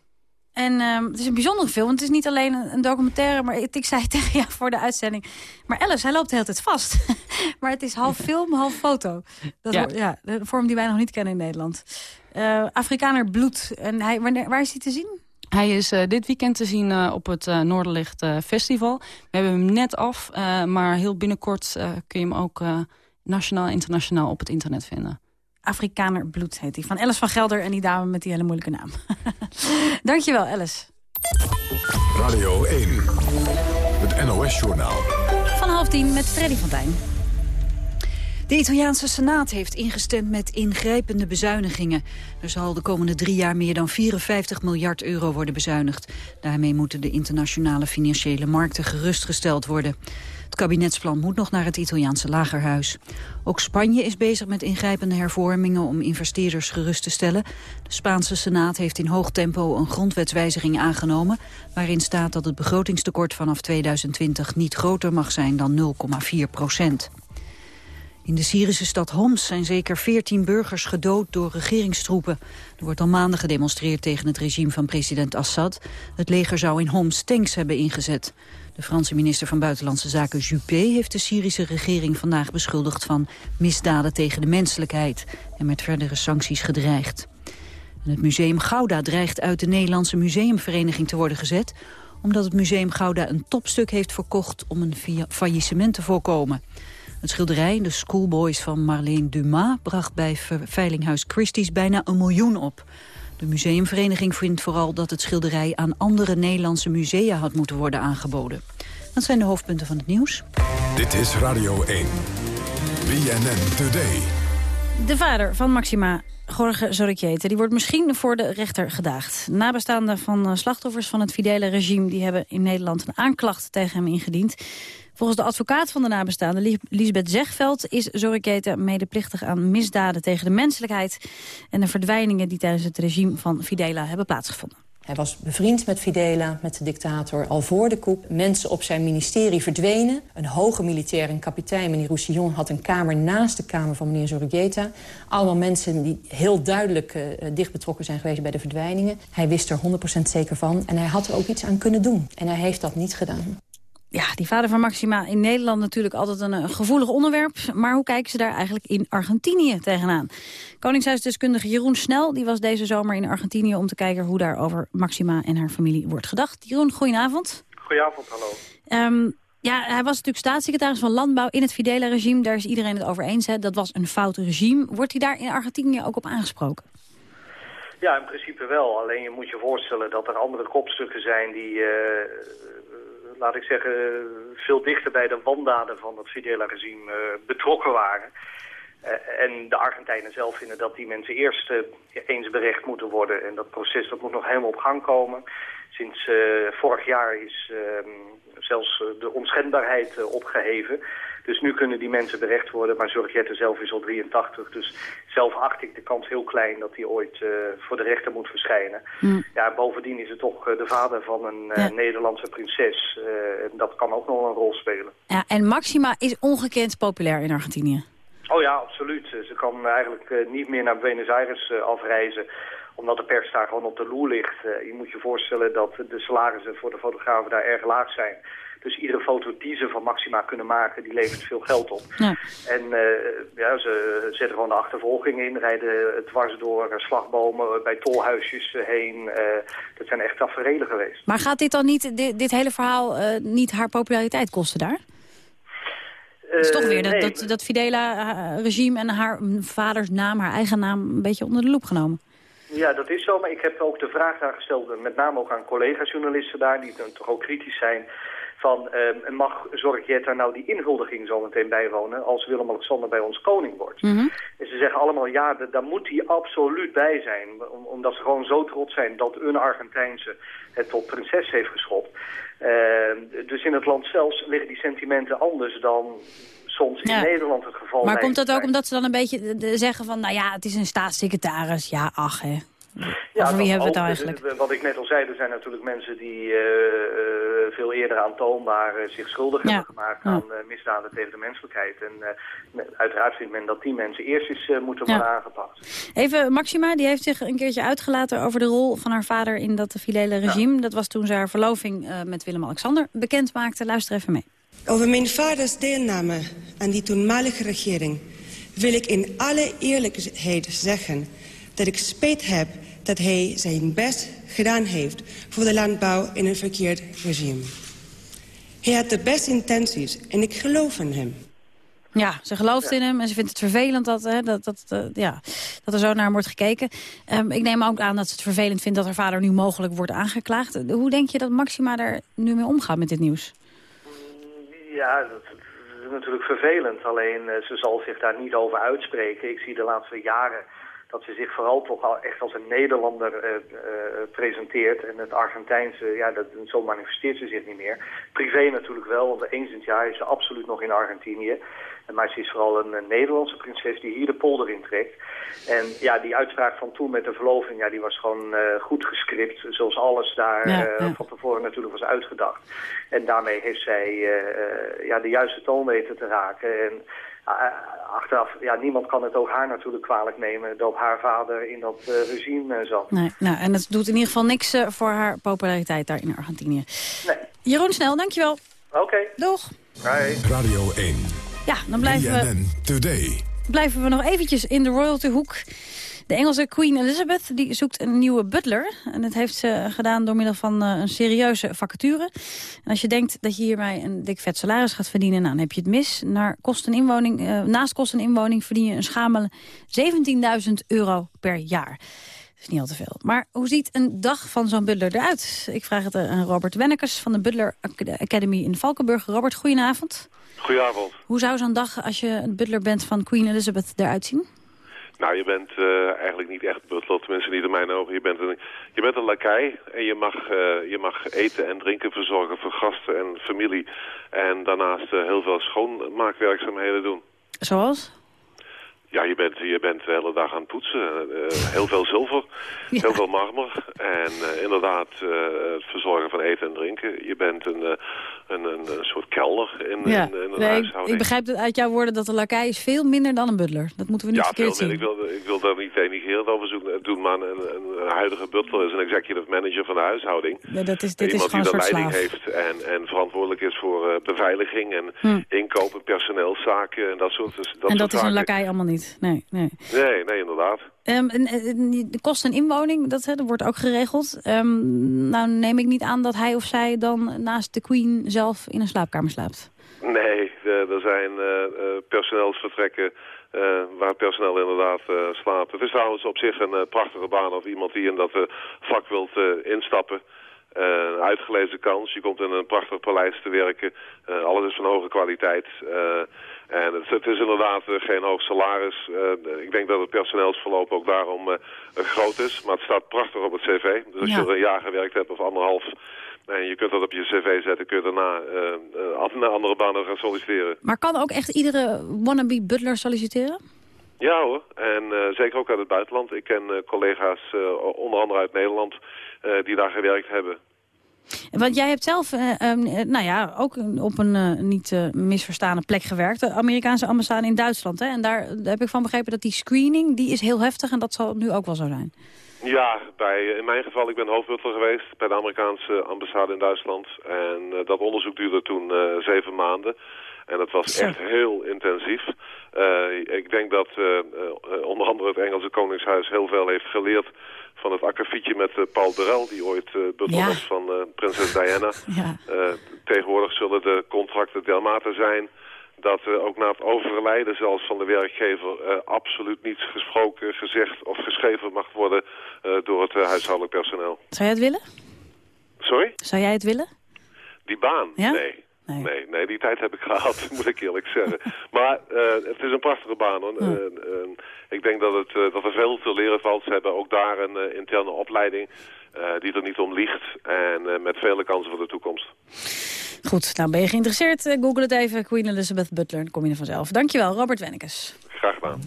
S4: En ehm, het is een bijzondere film. Want het is niet alleen een, een documentaire. Maar ik zei [laughs] tegen jou voor de uitzending. Maar Alice, hij loopt de hele tijd vast. [laughs] maar het is half [laughs] film, half foto. Dat Ja. ja. de vorm die wij nog niet kennen in Nederland. Eh, Afrikaner bloed. En hij, wanneer, waar is hij te zien?
S28: Hij is eh, dit weekend te zien eh, op het uh, Noorderlicht Festival. We hebben hem net af, maar heel binnenkort kun je hem ook nationaal en internationaal op het internet vinden.
S4: Afrikaner Bloed heet hij. Van Alice van Gelder en die dame met die hele moeilijke naam. [laughs] Dankjewel, Alice.
S24: Radio 1, het NOS-journaal.
S4: Van half tien met Freddy van Tijn.
S1: De Italiaanse Senaat heeft ingestemd met ingrijpende bezuinigingen. Er zal de komende drie jaar meer dan 54 miljard euro worden bezuinigd. Daarmee moeten de internationale financiële markten gerustgesteld worden. Het kabinetsplan moet nog naar het Italiaanse lagerhuis. Ook Spanje is bezig met ingrijpende hervormingen om investeerders gerust te stellen. De Spaanse Senaat heeft in hoog tempo een grondwetswijziging aangenomen... waarin staat dat het begrotingstekort vanaf 2020 niet groter mag zijn dan 0,4 procent. In de Syrische stad Homs zijn zeker 14 burgers gedood door regeringstroepen. Er wordt al maanden gedemonstreerd tegen het regime van president Assad. Het leger zou in Homs tanks hebben ingezet. De Franse minister van Buitenlandse Zaken Juppé heeft de Syrische regering vandaag beschuldigd van misdaden tegen de menselijkheid en met verdere sancties gedreigd. En het museum Gouda dreigt uit de Nederlandse museumvereniging te worden gezet omdat het museum Gouda een topstuk heeft verkocht om een faillissement te voorkomen. Het schilderij, de Schoolboys van Marleen Dumas, bracht bij Veilinghuis Christie's bijna een miljoen op. De museumvereniging vindt vooral dat het schilderij aan andere Nederlandse musea had moeten worden aangeboden. Dat zijn de hoofdpunten van het nieuws.
S24: Dit is Radio 1. BNN Today.
S4: De vader van Maxima, Jorge Zorricjete, die wordt misschien voor de rechter gedaagd. Nabestaanden van eh, slachtoffers van het fidele regime... die hebben in Nederland een aanklacht tegen hem ingediend. Volgens de advocaat van de nabestaanden, Lisbeth Zegveld... is Zorricjete medeplichtig aan misdaden tegen de menselijkheid... en de verdwijningen die tijdens het regime van Fidela hebben plaatsgevonden.
S30: Hij was bevriend met Fidela, met de dictator, al voor de coup. Mensen op zijn ministerie verdwenen. Een hoge militair en kapitein, meneer Roussillon, had een kamer naast de kamer van meneer Zorrigueta. Allemaal mensen die heel duidelijk uh, dicht betrokken zijn geweest bij de verdwijningen. Hij wist er 100% zeker van en hij had er ook iets aan kunnen doen. En hij heeft dat niet gedaan.
S4: Ja, die vader van Maxima in Nederland natuurlijk altijd een, een, gevoelig onderwerp. Maar hoe kijken ze daar eigenlijk in Argentinië tegenaan? Koningshuisdeskundige Jeroen Snel die was deze zomer in Argentinië... om te kijken hoe daar over Maxima en haar familie wordt gedacht. Jeroen, goedenavond.
S31: Goedenavond, hallo.
S4: Um, ja, hij was natuurlijk staatssecretaris van Landbouw in het Fidela-regime. Daar is iedereen het over eens. Hè. Dat was een fout regime. Wordt hij daar in Argentinië ook op aangesproken?
S31: Ja, in principe wel. Alleen je moet je voorstellen dat er andere kopstukken zijn die... Uh, laat ik zeggen, veel dichter bij de wandaden van het Fidela-regime uh, betrokken waren. Uh, en de Argentijnen zelf vinden dat die mensen eerst uh, eens berecht moeten worden. En dat proces dat moet nog helemaal op gang komen. Sinds vorig jaar is ehm, zelfs de onschendbaarheid opgeheven. Dus nu kunnen die mensen berecht worden, maar Zorgette zelf is al 83. Dus zelf acht ik de kans heel klein dat hij ooit uh, voor de rechter moet verschijnen. Mm. Ja, bovendien is het toch uh, de vader van een ja. Nederlandse prinses. en dat kan ook nog een rol spelen.
S4: Ja, en Maxima is ongekend populair in Argentinië.
S31: Oh ja, absoluut. Ze kan eigenlijk niet meer naar Buenos Aires afreizen omdat de pers daar gewoon op de loer ligt. je moet je voorstellen dat de salarissen voor de fotografen daar erg laag zijn. Dus iedere foto die ze van Maxima kunnen maken, die levert veel geld op. Ja. En uh, ja, ze zetten gewoon de achtervolging in, rijden dwars door slagbomen, bij tolhuisjes heen. Uh, dat zijn echt taferelen geweest.
S4: Maar gaat dit dan niet, dit, dit hele verhaal, uh, niet haar populariteit kosten daar? Het is toch weer dat,
S31: nee.
S4: dat, dat Fidela-regime en haar vaders naam, haar eigen naam, een beetje onder de loep genomen.
S31: Ja, dat is zo, maar ik heb ook de vraag daar gesteld, met name ook aan collega-journalisten daar, die dan toch ook kritisch zijn van uh, mag Zorgjet nou die inhuldiging zo meteen bijwonen als Willem-Alexander bij ons koning wordt.
S4: Mm -hmm.
S31: En ze zeggen allemaal ja, daar moet hij absoluut bij zijn. Om, omdat ze gewoon zo trots zijn dat een Argentijnse het tot prinses heeft geschopt. Uh, dus in het land zelfs liggen die sentimenten anders dan soms in. Nederland het geval
S4: Maar komt dat ook omdat ze dan een beetje zeggen van... nou ja, het is een staatssecretaris. Ja, ach, hè.
S31: Ja,
S4: Over wie hebben we het nou eigenlijk?
S31: Eh, Wat ik net al zei, er zijn natuurlijk mensen die eh, eh, veel eerder aantoonbaar eh, zich schuldig
S4: Ja.
S31: hebben gemaakt
S4: Ja.
S31: aan eh, misdaden tegen de menselijkheid. En eh, uiteraard vindt men dat die mensen eerst eens moeten
S4: Ja.
S31: worden aangepakt.
S4: Even, Maxima, die heeft zich een keertje uitgelaten over de rol van haar vader in dat fidele regime. Dat was toen ze haar verloving eh, met Willem-Alexander bekend maakte. Luister even mee.
S32: Over mijn vaders deelname aan die toenmalige regering wil ik in alle eerlijkheid zeggen dat ik spijt heb dat hij zijn best gedaan heeft voor de landbouw in een verkeerd regime. Hij had de beste intenties en ik geloof in hem.
S4: Ja, ze gelooft in hem en ze vindt het vervelend dat, hè, dat, dat, eh, ja, dat er zo naar hem wordt gekeken. Ehm, ik neem ook aan dat ze het vervelend vindt dat haar vader nu mogelijk wordt aangeklaagd. Hoe denk je dat Maxima daar nu mee omgaat met dit nieuws?
S31: Ja, dat is natuurlijk vervelend. Alleen eh, ze zal zich daar niet over uitspreken. Ik zie de laatste jaren dat ze zich vooral toch al echt als een Nederlander eh, eh, presenteert. En het Argentijnse, ja, dat, zo manifesteert ze zich niet meer. Privé natuurlijk wel, want eens in het jaar is ze absoluut nog in Argentinië. En Maar ze is vooral een, Nederlandse prinses die hier de polder in trekt. En ja, die uitspraak van toen met de verloving, ja, die was gewoon eh, goed gescript. Zoals alles daar
S4: Ja, ja.
S31: van tevoren natuurlijk was uitgedacht. En daarmee heeft zij ja, de juiste toon weten te raken. En achteraf, ja, niemand kan het ook haar natuurlijk kwalijk nemen... dat haar vader in dat eh, regime eh, zat.
S4: Nee, nou, en het doet in ieder geval niks eh, voor haar populariteit daar in Argentinië.
S31: Nee.
S4: Jeroen Snel, dankjewel.
S31: Oké.
S4: Doeg.
S24: Radio 1.
S4: Ja, dan blijven we,
S24: Today.
S4: blijven we nog eventjes in de royalty-hoek. De Engelse Queen Elizabeth die zoekt een nieuwe butler. En dat heeft ze gedaan door middel van eh, een serieuze vacature. En als je denkt dat je hierbij een dik vet salaris gaat verdienen... Nou, dan heb je het mis. Naar inwoning, eh, naast kosten inwoning verdien je een schamele 17.000 euro per jaar. Dat is niet al te veel. Maar hoe ziet een dag van zo'n butler eruit? Ik vraag het aan Robert Wennekers van de Butler Ac- Academy in Valkenburg. Robert, goedenavond.
S33: Goedenavond.
S4: Hoe zou zo'n dag, als je een butler bent van Queen Elizabeth, eruit zien?
S33: Nou, je bent eh, eigenlijk niet echt butler, tenminste niet in mijn ogen. Je bent een, je bent een lakai en je mag, eh, je mag eten en drinken verzorgen voor gasten en familie. En daarnaast eh, heel veel schoonmaakwerkzaamheden doen.
S4: Zoals?
S33: Ja, je bent, je bent de hele dag aan het poetsen. Heel veel zilver, [laughs] heel veel marmer. En inderdaad het verzorgen van eten en drinken. Je bent een, een, een, een soort kelder in,
S4: Ja,
S33: in, in een
S4: nee,
S33: huishouding.
S4: ik begrijp het uit jouw woorden dat de lakai is veel minder dan een butler. Dat moeten we niet
S33: Ja, veel
S4: verkeerd
S33: meer.
S4: zien.
S33: Ik wil, ik wil daar niet denigrerend over zoeken, doen, maar een, een, huidige butler is een executive manager van de huishouding.
S4: Ja, dat is, dit is
S33: Iemand
S4: gewoon een
S33: die de leiding
S4: slaaf.
S33: heeft en, en verantwoordelijk is voor eh, beveiliging en
S4: Hm.
S33: inkopen, personeelszaken en dat soort, dat
S4: en
S33: soort
S4: dat is
S33: zaken.
S4: een lakai allemaal niet. Nee, nee.
S33: Nee, nee, inderdaad.
S4: Ehm, en, de kosten en inwoning, dat, dat wordt ook geregeld. Ehm, nou neem ik niet aan dat hij of zij dan naast de queen zelf in een slaapkamer slaapt.
S33: Nee, eh, er zijn eh, eh, personeelsvertrekken eh, waar personeel inderdaad eh, slaapt. Het is trouwens op zich een eh, prachtige baan of iemand die in dat eh, vak wilt eh, instappen. Eh, een uitgelezen kans. Je komt in een prachtig paleis te werken. Eh, alles is van hoge kwaliteit. En het, het is inderdaad eh, geen hoog salaris. Eh, ik denk dat het personeelsverloop ook daarom eh, groot is. Maar het staat prachtig op het cv. Dus als
S4: Ja.
S33: je er een jaar gewerkt hebt of anderhalf... en je kunt dat op je cv zetten, kun je daarna naar andere banen gaan solliciteren.
S4: Maar kan ook echt iedere wannabe butler solliciteren?
S33: Ja hoor, en zeker ook uit het buitenland. Ik ken collega's, onder andere uit Nederland, die daar gewerkt hebben.
S4: Want jij hebt zelf, eh, ehm, eh, nou ja, ook op een eh, niet misverstane plek gewerkt. De Amerikaanse ambassade in Duitsland. Hè? En daar heb ik van begrepen dat die screening, die is heel heftig. En dat zal nu ook wel zo zijn.
S33: Ja, bij, in mijn geval, ik ben hoofdbutler geweest bij de Amerikaanse ambassade in Duitsland. En dat onderzoek duurde toen zeven maanden. En dat was echt heel intensief. Ik denk dat onder andere het Engelse Koningshuis heel veel heeft geleerd van het akkefietje met eh, Paul Burrell, die ooit butler
S4: Ja.
S33: was van eh, prinses Diana. [laughs]
S4: Ja.
S33: Tegenwoordig zullen de contracten dermate zijn dat ook na het overlijden zelfs van de werkgever absoluut niets gesproken, gezegd of geschreven mag worden door het huishoudelijk personeel.
S4: Zou jij het willen?
S33: Sorry?
S4: Zou jij het willen?
S33: Die baan?
S4: Ja?
S33: Nee. Nee. nee, die tijd heb ik [laughs] gehad, moet ik eerlijk zeggen. Maar eh, het is een prachtige baan. Hoor. Ik denk dat, het, eh, dat er veel te leren valt. Ze hebben ook daar een eh, interne opleiding die er niet om liegt. En met vele kansen voor de toekomst.
S4: Goed, nou ben je geïnteresseerd? Google het even, Queen Elizabeth Butler, dan kom je er vanzelf. Dankjewel, Robert Wennekes.
S33: Graag gedaan.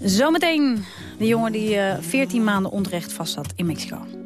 S4: Zometeen de jongen die eh 14 maanden onterecht vastzat in Mexico.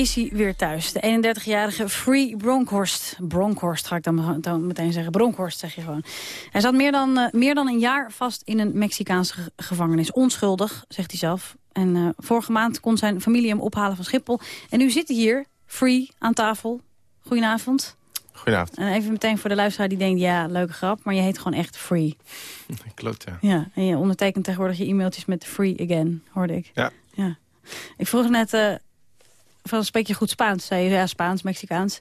S34: Is
S4: hij weer thuis. De 31-jarige Free Bronkhorst. Bronkhorst ga ik dan, dan meteen zeggen. Bronkhorst zeg je gewoon. Hij zat meer dan, eh, meer dan een jaar vast in een Mexicaanse ge- gevangenis. Onschuldig, zegt hij zelf. En eh, vorige maand kon zijn familie hem ophalen van Schiphol. En nu zit hij hier, Free, aan tafel. Goedenavond.
S21: Goedenavond.
S4: En even meteen voor de luisteraar die denkt... ja, leuke grap, maar je heet gewoon echt Free. [laughs]
S21: Klopt, ja.
S4: Ja, en je ondertekent tegenwoordig je e-mailtjes met Free Again, hoorde ik.
S21: Ja.
S4: ja. Ik vroeg net, eh van spreek je goed Spaans? Zei je, ja, Spaans, Mexicaans.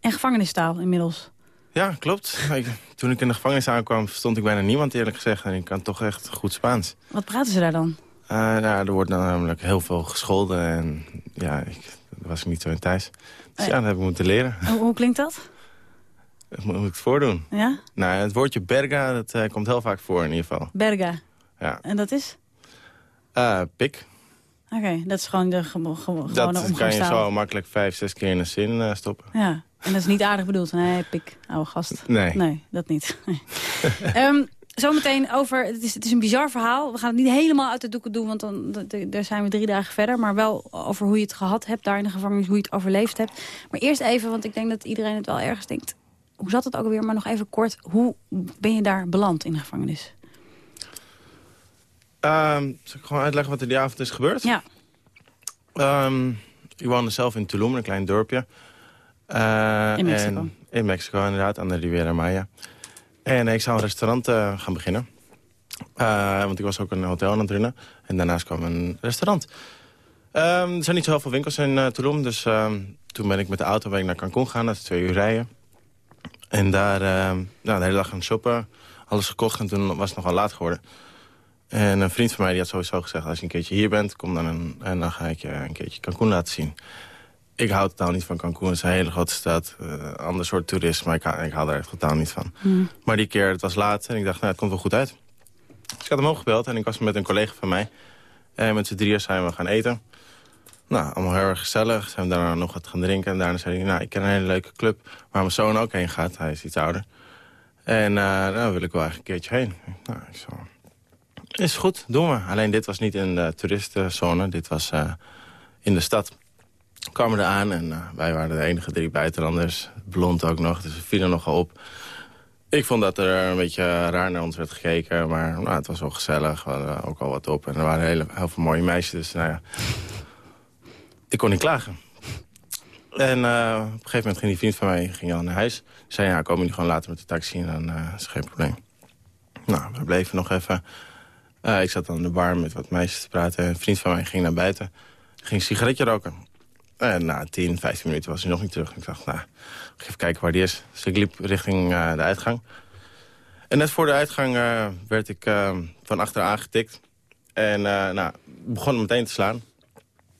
S4: En gevangenistaal inmiddels.
S21: Ja, klopt. Ik- toen ik in de gevangenis aankwam, verstond ik bijna niemand eerlijk gezegd. En ik kan toch echt goed Spaans.
S4: Wat praten ze daar dan?
S21: Eh, nou, er wordt dan namelijk heel veel gescholden. En ja, ik, daar was ik niet zo in thuis. Dus ja, dat heb ik moeten leren.
S4: Hoe, hoe klinkt dat?
S21: Dat moet ik het voordoen.
S4: Ja?
S21: Nou, het woordje berga, dat eh, komt heel vaak voor in ieder geval.
S4: Berga.
S21: Ja.
S4: En dat is?
S21: Eh, pik.
S4: Oké, dat is gewoon de ge- ge- gewone
S21: Dat kan je
S4: omgangstaal.
S21: zo makkelijk vijf, zes keer in een zin eh, stoppen.
S4: Ja, en dat is niet aardig bedoeld. Nee, pik, oude gast.
S21: Nee.
S4: Nee, dat niet. [laughs] Ehm, Zometeen over, het is, het is een bizar verhaal. We gaan het niet helemaal uit de doeken doen, want dan, daar zijn we drie dagen verder. Maar wel over hoe je het gehad hebt daar in de gevangenis, hoe je het overleefd hebt. Maar eerst even, want ik denk dat iedereen het wel ergens denkt. Hoe zat het ook alweer? Maar nog even kort, hoe ben je daar beland in de gevangenis?
S21: Ehm, zal ik gewoon uitleggen wat er die avond is gebeurd?
S4: Ja.
S21: Ehm, ik woonde zelf in Tulum, een klein dorpje. Eh,
S4: In Mexico.
S21: en- in Mexico, inderdaad, aan de Riviera Maya. En ik zou een restaurant eh, gaan beginnen. Eh, want ik was ook een hotel aan het runnen. En daarnaast kwam een restaurant. Ehm, er zijn niet zo heel veel winkels in Tulum. Dus toen ben ik met de auto ben ik naar Cancun gegaan. Dat is twee uur rijden. En daar nou, de hele dag gaan shoppen. Alles gekocht en toen was het nogal laat geworden. En een vriend van mij die had sowieso gezegd... als je een keertje hier bent, kom dan en, en dan ga ik je een keertje Cancun laten zien. Ik hou totaal niet van Cancun. Het is een hele grote stad. eh ander soort toerisme, maar ik, hou- ik hou daar echt totaal niet van.
S4: Hmm.
S21: Maar die keer, het was laat en ik dacht, nou, het komt wel goed uit. Dus ik had hem opgebeld en ik was met een collega van mij. En met z'n drieën zijn we gaan eten. Nou, allemaal heel erg gezellig. Zijn we daarna nog wat gaan drinken. En daarna zei hij, nou, ik ken een hele leuke club... waar mijn zoon ook heen gaat. Hij is iets ouder. En eh daar wil ik wel eigenlijk een keertje heen. Nou, ik zo... Is goed, doen we. Alleen dit was niet in de toeristenzone. Dit was eh, in de stad. We kwamen er aan en eh, wij waren de enige drie buitenlanders. Blond ook nog, dus we vielen nogal op. Ik vond dat er een beetje raar naar ons werd gekeken. Maar nou, het was wel gezellig. We hadden ook al wat op. En er waren hele, heel veel mooie meisjes. Dus nou ja, ik kon niet klagen. En eh, op een gegeven moment ging die vriend van mij ging al naar huis. Zei, ja, komen jullie gewoon later met de taxi en dan is geen probleem. Nou, we bleven nog even. Eh, ik zat aan de bar met wat meisjes te praten. Een vriend van mij ging naar buiten. Ging een sigaretje roken. En na 10, 15 minuten was hij nog niet terug. Ik dacht, nou, ik even kijken waar die is. Dus ik liep richting eh, de uitgang. En net voor de uitgang eh, werd ik eh, van achter aangetikt. En nou, begon meteen te slaan.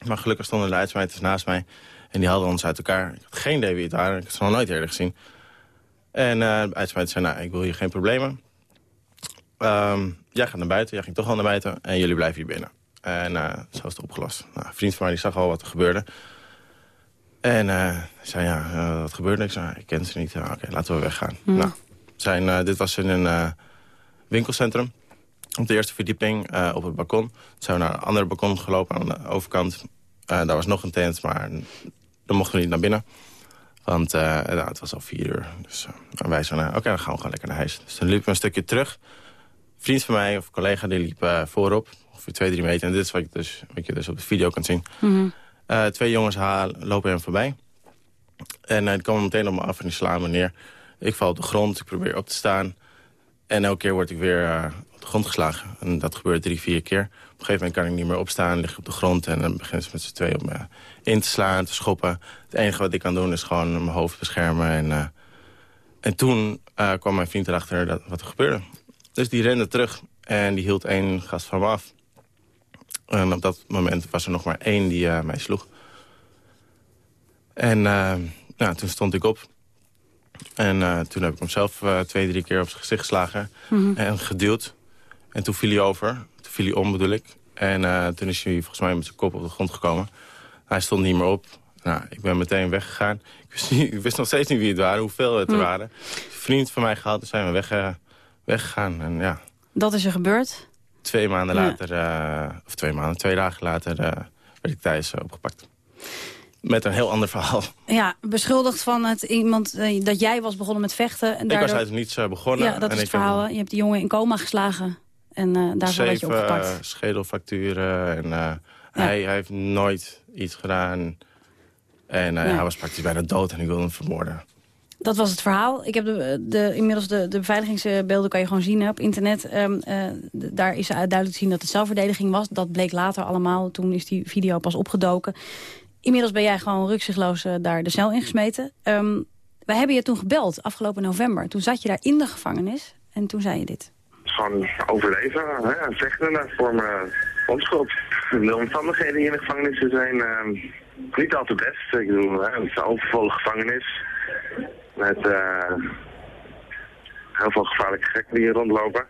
S21: Maar gelukkig stonden de uitsmijters naast mij. En die hadden ons uit elkaar. Ik had geen idee wie het waren. Ik had ze nog nooit eerder gezien. En de uitsmijter zei, nou, ik wil hier geen problemen. Um, jij gaat naar buiten, jij ging toch al naar buiten. En jullie blijven hier binnen. En uh, zo is het opgelost. Nou, een vriend van mij die zag al wat er gebeurde. En uh, zei, ja, uh, wat gebeurde? Ik zei, ik ken ze niet. Oké, okay, laten we weggaan.
S4: Hmm.
S21: Nou, zijn, dit was in een, winkelcentrum. Op de eerste verdieping, eh, op het balkon. Toen zijn we naar een andere balkon gelopen aan de overkant. Eh, daar was nog een tent, maar dan mochten we niet naar binnen. Want eh, nou, het was al vier uur. Dus wij zeiden, oké, dan gaan we gewoon lekker naar huis. Dus dan liepen we een stukje terug. Vriend van mij, of collega, die liep eh, voorop. Ongeveer twee, drie meter. En dit is wat, ik dus, wat je dus op de video kan zien. Eh, twee jongens halen, lopen hem voorbij. En eh, die komen meteen op me af en die slaan me neer. Ik val op de grond, ik probeer op te staan. En elke keer word ik weer eh, op de grond geslagen. En dat gebeurt drie, vier keer. Op een gegeven moment kan ik niet meer opstaan, lig ik op de grond... en dan beginnen ze met z'n tweeën op me in te slaan, te schoppen. Het enige wat ik kan doen is gewoon mijn hoofd beschermen. En, eh, en toen eh, kwam mijn vriend erachter dat, wat er gebeurde. Dus die rende terug en die hield één gast van me af. En op dat moment was er nog maar één die eh, mij sloeg. En eh, nou, toen stond ik op. En eh, toen heb ik hem zelf twee, drie keer op zijn gezicht geslagen.
S35: Mhm.
S21: En geduwd. En toen viel hij over. Toen viel hij om, bedoel ik. En toen is hij volgens mij met zijn kop op de grond gekomen. Hij stond niet meer op. Nou, ik ben meteen weggegaan. Ik wist, niet- ik wist nog steeds niet wie het waren, hoeveel het er
S4: Hm.
S21: waren. Een vriend van mij gehaald, toen zijn we weg, weggegaan. En ja,
S4: Dat is er gebeurd.
S21: twee maanden
S4: Ja.
S21: later, eh, of twee maanden, twee dagen later, eh, werd ik thuis eh, opgepakt. Met een heel ander verhaal.
S4: Ja, beschuldigd van het iemand dat jij was begonnen met vechten. En
S21: Ik was
S4: daardoor-
S21: uit niets begonnen.
S4: Ja, dat
S21: en
S4: is het
S21: heb
S4: verhaal. Je hebt die jongen in coma geslagen. En eh daarvoor werd je
S21: zeven
S4: opgepakt.
S21: schedelfracturen. En eh, hij, hij heeft nooit iets gedaan. En
S4: Ja.
S21: hij was praktisch bijna dood en ik wilde hem vermoorden.
S4: Dat was het verhaal. Ik heb de, de, inmiddels de, de beveiligingsbeelden kan je gewoon zien hè, op internet. Ehm, eh, daar is duidelijk te zien dat het zelfverdediging was. Dat bleek later allemaal. Toen is die video pas opgedoken. Inmiddels ben jij gewoon rukzichtloos eh, daar de cel ingesmeten. Ehm wij hebben je toen gebeld, afgelopen november. Toen zat je daar in de gevangenis. En toen zei je dit.
S36: Gewoon overleven, hè, en vechten voor mijn onschuld. De omstandigheden in de gevangenis zijn eh, niet al te best. Ik bedoel, het is een overvolle gevangenis. Met eh, heel veel gevaarlijke gekken die hier rondlopen.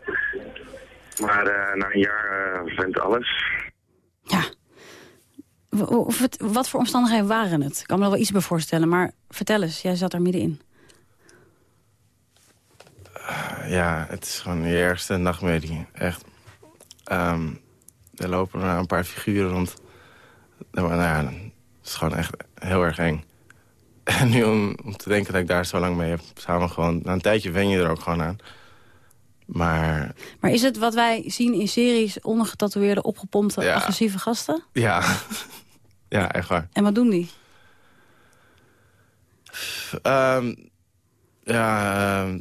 S36: Maar eh, na een jaar uh, vindt alles.
S4: W- w- wat- Wat voor omstandigheden waren het? Ik kan me er wel iets bij voorstellen, maar vertel eens. Jij zat er middenin.
S21: Ja, het is gewoon je ergste nachtmerrie. Echt. Ehm, er lopen er een paar figuren rond. Nou, nou ja, het is gewoon echt heel erg eng. En [laughs] nu om, om te denken dat ik daar zo lang mee heb samen gewoon... Na een tijdje wen je er ook gewoon aan. Maar
S4: Maar is het wat wij zien in series... ondergetatoeëerde, opgepompte,
S21: Ja.
S4: agressieve gasten?
S21: ja, [laughs] ja, echt waar.
S4: En wat doen die?
S21: Ehm, ja, ehm,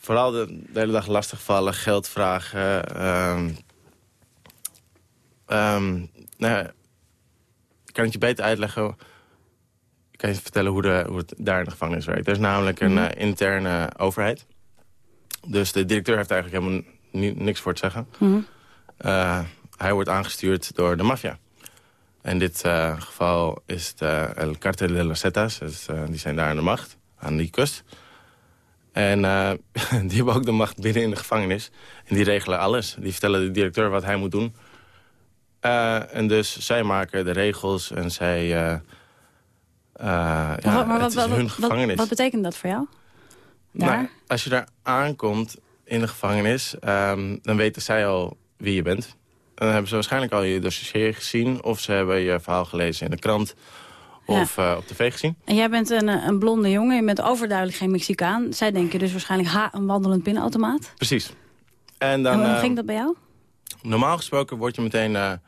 S21: vooral de, de hele dag lastigvallen, geld vragen. ehm ehm, nou ja, ik kan het je beter uitleggen. Kan je vertellen hoe, de, hoe het daar in de gevangenis werkt. Er is namelijk een
S4: Mhm.
S21: eh, interne overheid. Dus de directeur heeft eigenlijk helemaal ni- niks voor te zeggen.
S4: Mhm.
S21: Eh, hij wordt aangestuurd door de maffia. In dit eh, geval is het El Cartel de las Zetas. Dus, die zijn daar aan de macht, aan die kust. En [laughs] die hebben ook de macht binnen in de gevangenis. En die regelen alles. Die vertellen de directeur wat hij moet doen. En dus zij maken de regels en zij... ja,
S4: maar wat, wat,
S21: hun
S4: wat,
S21: gevangenis.
S4: wat betekent dat voor jou?
S21: Nou, als je daar aankomt in de gevangenis, ehm, dan weten zij al wie je bent. En dan hebben ze waarschijnlijk al je dossier gezien... of ze hebben je verhaal gelezen in de krant of eh, op tv gezien.
S4: En jij bent een, eh, een blonde jongen, je bent overduidelijk geen Mexicaan. Zij denken dus waarschijnlijk, ha, een wandelend pinautomaat.
S21: Precies. En dan,
S4: en hoe
S21: eh,
S4: ging dat bij jou?
S21: Normaal gesproken word je meteen...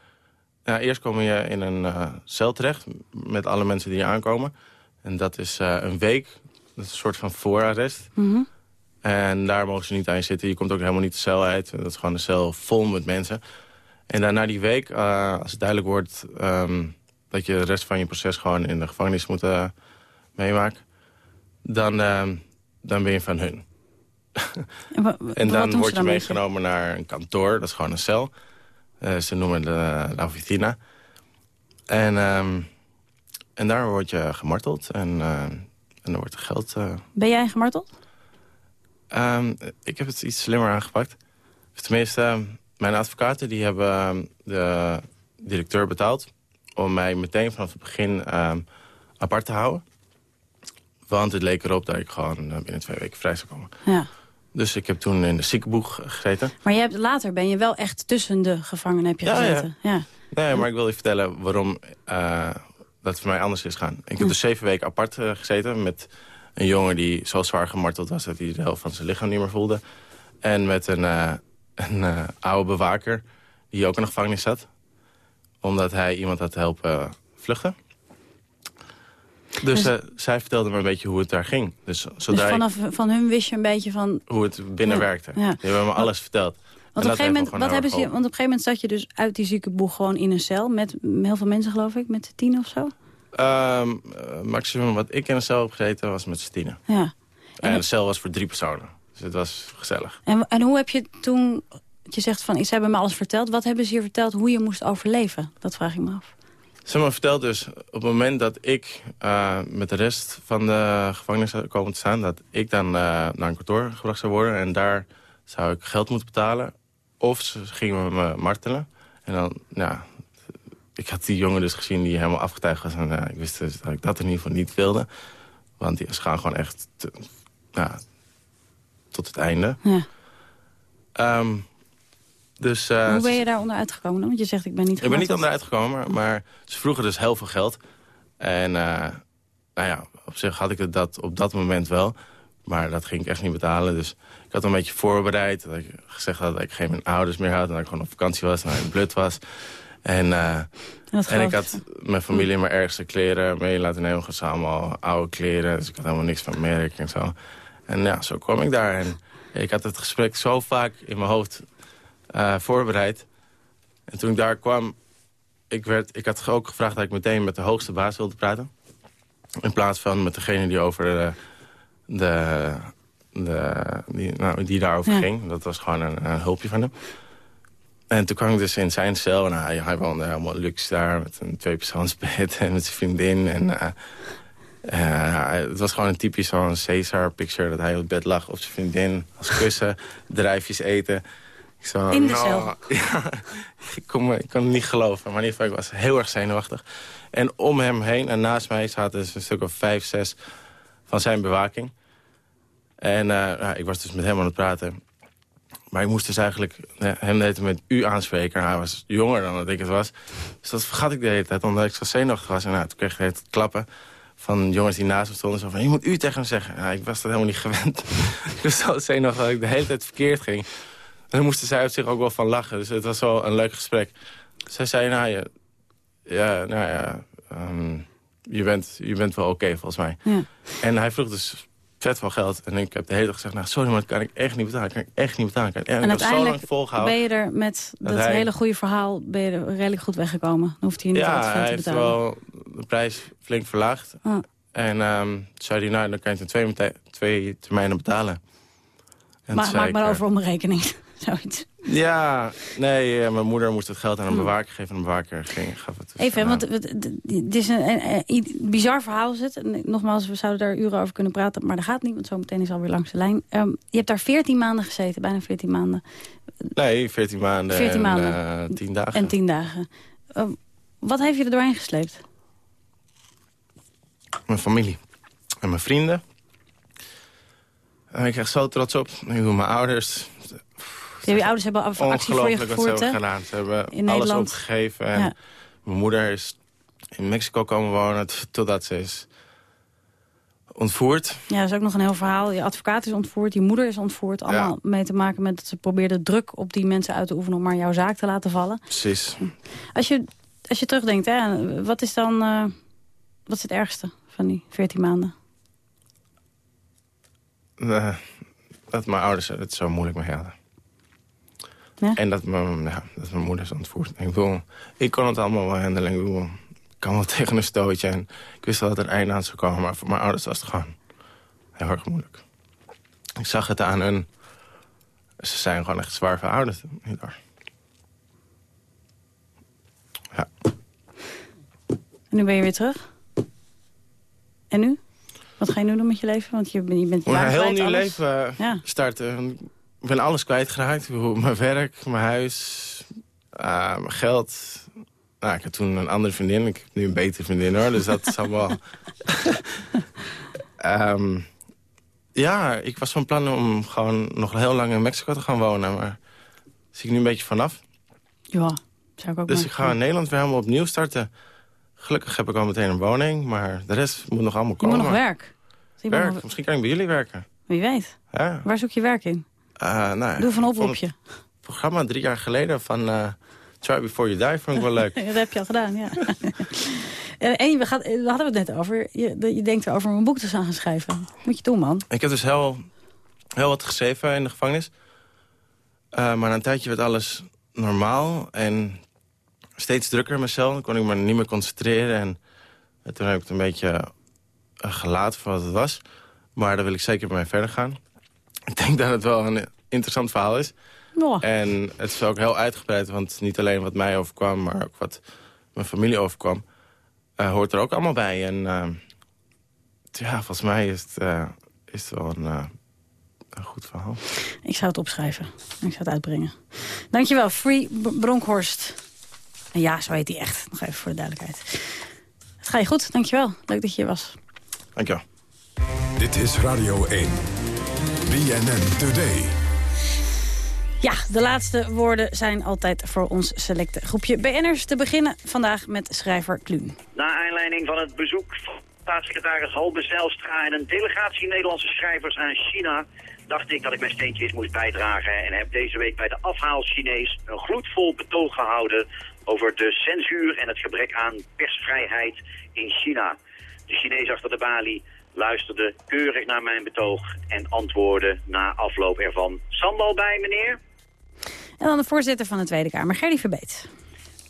S21: nou, eerst kom je in een eh, cel terecht met alle mensen die hier aankomen. En dat is eh, een week. Dat is een soort van voorarrest.
S4: Mhm.
S21: En daar mogen ze niet aan zitten. Je komt ook helemaal niet de cel uit. Dat is gewoon een cel vol met mensen. En dan na die week, eh, als het duidelijk wordt... ehm, dat je de rest van je proces gewoon in de gevangenis moet meemaken... Dan, ehm, dan ben je van hun.
S4: En, [laughs]
S21: dan word je meegenomen naar een kantoor. Dat is gewoon een cel. Eh, ze noemen het de La Oficina. En, ehm, en daar word je gemarteld. En, eh, en dan wordt er geld... eh,
S4: Ben jij gemarteld?
S21: Ehm, ik heb het iets slimmer aangepakt. Tenminste, ehm, mijn advocaten die hebben de directeur betaald... om mij meteen vanaf het begin apart te houden. Want het leek erop dat ik gewoon binnen twee weken vrij zou komen.
S4: Ja.
S21: Dus ik heb toen in de ziekenboeg gezeten.
S4: Maar je hebt, later ben je wel echt tussen de gevangenen heb je
S21: Ja,
S4: gezeten. Ja.
S21: Nee, maar ik wil je vertellen waarom eh, dat voor mij anders is gaan. Ik heb dus zeven weken apart eh, gezeten met een jongen die zo zwaar gemarteld was... dat hij de helft van zijn lichaam niet meer voelde. En met een, eh, een oude bewaker die ook in de gevangenis zat. Omdat hij iemand had helpen vluchten. Dus
S4: Dus-
S21: eh, zij vertelde me een beetje hoe het daar ging. Dus
S4: Dus
S21: ik-
S4: vanaf van hun wist je een beetje van...
S21: hoe het binnen
S4: Ja.
S21: Die hebben me alles verteld.
S4: Want op, een gegeven moment,
S21: me
S4: wat hebben ze, want op een gegeven moment zat je dus uit die ziekenboeg gewoon in een cel... met heel veel mensen, geloof ik, met tien of zo.
S21: Eh, maximum wat ik in een cel heb gezeten was met z'n tienen.
S4: Ja.
S21: En de cel was voor drie personen. Dus het was gezellig.
S4: En, en hoe heb je toen... Je zegt van, ze hebben me alles verteld. Wat hebben ze je verteld hoe je moest overleven? Dat vraag ik me af.
S21: Me verteld dus op het moment dat ik eh, met de rest van de gevangenis zou komen te staan... dat ik dan eh, naar een kantoor gebracht zou worden. En daar zou ik geld moeten betalen. Of ze gingen me martelen. En dan, ja... Ik had die jongen dus gezien die helemaal afgetuigd was. En ja, ik wist dus dat ik dat in ieder geval niet wilde. Want die, ze gaan gewoon echt te- ja, tot het einde.
S4: Ja.
S21: Ehm, dus, eh,
S4: hoe ben je daar onderuit gekomen dan? Want je zegt, ik ben niet
S21: ik ben niet onderuit gekomen, maar, ze vroegen dus heel veel geld. En eh, nou ja, op zich had ik het dat op dat moment wel. Maar dat ging ik echt niet betalen. Dus ik had een beetje voorbereid. Dat ik gezegd had dat ik geen ouders meer had. En dat ik gewoon op vakantie was en in blut was. En, eh, en ik had mijn familie mijn ergste kleren mee laten nemen. Ze allemaal oude kleren. Dus ik had helemaal niks van merk en zo. En ja, zo kwam ik daar. En ik had het gesprek zo vaak in mijn hoofd eh, voorbereid. En toen ik daar kwam, ik, werd, ik had ook gevraagd dat ik meteen met de hoogste baas wilde praten. In plaats van met degene die over de, de, de die, nou, die daarover
S4: Ja.
S21: ging. Dat was gewoon een, een hulpje van hem. En toen kwam ik dus in zijn cel en hij, hij woonde helemaal luxe daar... met een tweepersoonsbed [laughs] en met zijn vriendin. En, eh, eh, het was gewoon een typisch zo'n Caesar-picture... dat hij op het bed lag op zijn vriendin, als kussen, [laughs] drijfjes eten. Ik zo,
S4: In de
S21: nou,
S4: cel? [laughs]
S21: Ja, ik, kon, ik kon het niet geloven. Maar in ieder geval, ik was heel erg zenuwachtig. En om hem heen en naast mij zaten dus een stuk of vijf, zes van zijn bewaking. En eh, ik was dus met hem aan het praten. Maar ik moest dus eigenlijk eh, hem tijd met u aanspreken. Hij was jonger dan dat ik het was. Dus dat vergat ik de hele tijd, omdat ik zo zenuwachtig was. En nou, toen kreeg ik de hele tijd klappen van jongens die naast me stonden. Zo van, je moet u tegen hem zeggen. Ik was dat helemaal niet gewend. ik was [laughs] zo zenuwachtig dat ik de hele tijd verkeerd ging. Daar moesten zij op zich ook wel van lachen. Dus het was wel een leuk gesprek. Zij zei, nou ja, ja, nou ja ehm, je, bent, je bent wel oké volgens mij.
S4: Ja.
S21: En hij vroeg dus vet veel geld. En ik heb de hele dag gezegd, nou sorry, maar dat kan ik echt niet betalen. Dat kan ik echt niet betalen. Kan ik- En, heb zo lang
S4: uiteindelijk
S21: volgehouden.
S4: ben je er met
S21: dat
S4: dat
S21: hij-
S4: hele goede verhaal ben je er redelijk goed weggekomen. Dan hoeft hij niet al te
S21: Ja,
S4: veel
S21: hij heeft
S4: betalen.
S21: wel de prijs flink verlaagd.
S4: Ah.
S21: En ehm zei hij, nou, dan kan je het in twee, twee termijnen betalen. En
S4: Maar maak
S21: zei
S4: maar
S21: ik,
S4: over om mijn rekening. Zoiets.
S21: Ja, nee, eh, mijn moeder moest het geld aan een
S4: Hmm.
S21: bewaker geven. En de bewaker ging, gaf het dus
S4: Even, want het, is een, een- een- een bizar verhaal is het. En nogmaals, we zouden daar uren over kunnen praten, maar dat gaat niet, want zometeen is alweer langs de lijn. Ehm, je hebt daar 14 maanden gezeten, bijna 14 maanden.
S21: Nee, 14 maanden
S4: 14
S21: en
S4: maanden.
S21: eh, 10 dagen.
S4: En 10 dagen. Ehm, wat heeft je er doorheen gesleept?
S21: Mijn familie en mijn vrienden. En ik krijg zo trots op. Nu mijn ouders.
S4: Je ouders hebben actie voor je
S21: Ongelooflijk wat ze
S4: gevoerd,
S21: hebben gedaan. Ze hebben
S4: In
S21: alles
S4: Nederland.
S21: opgegeven. En
S4: Ja.
S21: Mijn moeder is in Mexico komen wonen totdat ze is ontvoerd.
S4: Ja, dat is ook nog een heel verhaal. Je advocaat is ontvoerd, je moeder is ontvoerd. Allemaal mee te maken met dat ze probeerden druk op die mensen uit te oefenen... om maar jouw zaak te laten vallen.
S21: Precies.
S4: Als je, als je terugdenkt, hè, wat is dan eh, wat is het ergste van die 14 maanden?
S21: Eh, dat mijn ouders het zo moeilijk mee hadden.
S4: Ja?
S21: En dat mijn, ja, dat mijn moeder is ontvoerd. Ik, bedoel, ik kon het allemaal wel handelen. Ik, bedoel, ik kan wel [laughs] tegen een stootje. En ik wist wel dat er een einde aan zou komen. Maar voor mijn ouders was het gewoon heel erg moeilijk. Ik zag het aan hun. Ze zijn gewoon echt zwaar verouderd. hierdoor.
S4: En nu ben je weer terug. En nu? Wat ga je nu doen met je leven? Want je, bent- je bent je
S21: Een heel nieuw
S4: alles.
S21: leven eh,
S4: Ja.
S21: starten. Ik ben alles kwijtgeraakt. Mijn werk, mijn huis, eh, mijn geld. Nou, ik had toen een andere vriendin. Ik heb nu een betere vriendin hoor. Dus dat is allemaal... [laughs] Ehm, Ja, ik was van plan om gewoon nog heel lang in Mexico te gaan wonen. Maar zie ik nu een beetje vanaf.
S4: Ja, zou ik ook
S21: Dus ik ga in Nederland weer helemaal opnieuw starten. Gelukkig heb ik al meteen een woning, maar de rest moet nog allemaal
S4: Je
S21: komen.
S4: moet nog werk. Dus je
S21: Werk,
S4: nog-
S21: misschien kan ik bij jullie werken.
S4: Wie weet.
S21: Ja.
S4: Waar zoek je werk in?
S21: Eh, nou, ja,
S4: Doe van oproepje.
S21: het programma drie jaar geleden van eh, Try Before You Die vond ik wel [laughs] leuk.
S4: dat heb je al gedaan, ja. [laughs] Eh, en we, we hadden het net over. Je, je denkt erover om een boek te gaan schrijven. Moet je doen, man.
S21: Ik heb dus heel, heel wat geschreven in de gevangenis. Maar na een tijdje werd alles normaal en steeds drukker in mijn cel. Dan kon ik me niet meer concentreren. En, toen heb ik het een beetje gelaten voor wat het was. Maar daar wil ik zeker mee verder gaan. Ik denk dat het wel een interessant verhaal is.
S4: Ja.
S21: En het is ook heel uitgebreid, want niet alleen wat mij overkwam... maar ook wat mijn familie overkwam, eh, hoort er ook allemaal bij. En eh, ja, volgens mij is het, eh, is het wel een, een goed verhaal.
S4: Ik zou het opschrijven. Ik zou het uitbrengen. Dankjewel, Free Bronkhorst. En ja, zo heet hij echt. Nog even voor de duidelijkheid. Het gaat je goed, dankjewel. Leuk dat je hier was.
S21: Dankjewel.
S24: Dit is Radio 1. BNN Today.
S4: Ja, de laatste woorden zijn altijd voor ons selecte groepje BN'ers. Te beginnen vandaag met schrijver Kluun.
S35: Na aanleiding van het bezoek van staatssecretaris Halbe Zijlstra en een delegatie Nederlandse schrijvers aan China, dacht ik dat ik mijn steentje eens moest bijdragen en heb deze week bij de afhaal Chinees een gloedvol betoog gehouden over de censuur en het gebrek aan persvrijheid in China. De Chinees achter de balie luisterde keurig naar mijn betoog en antwoordde na afloop ervan. Sambal bij, meneer?
S4: En dan de voorzitter van de Tweede Kamer, Gerdy Verbeet.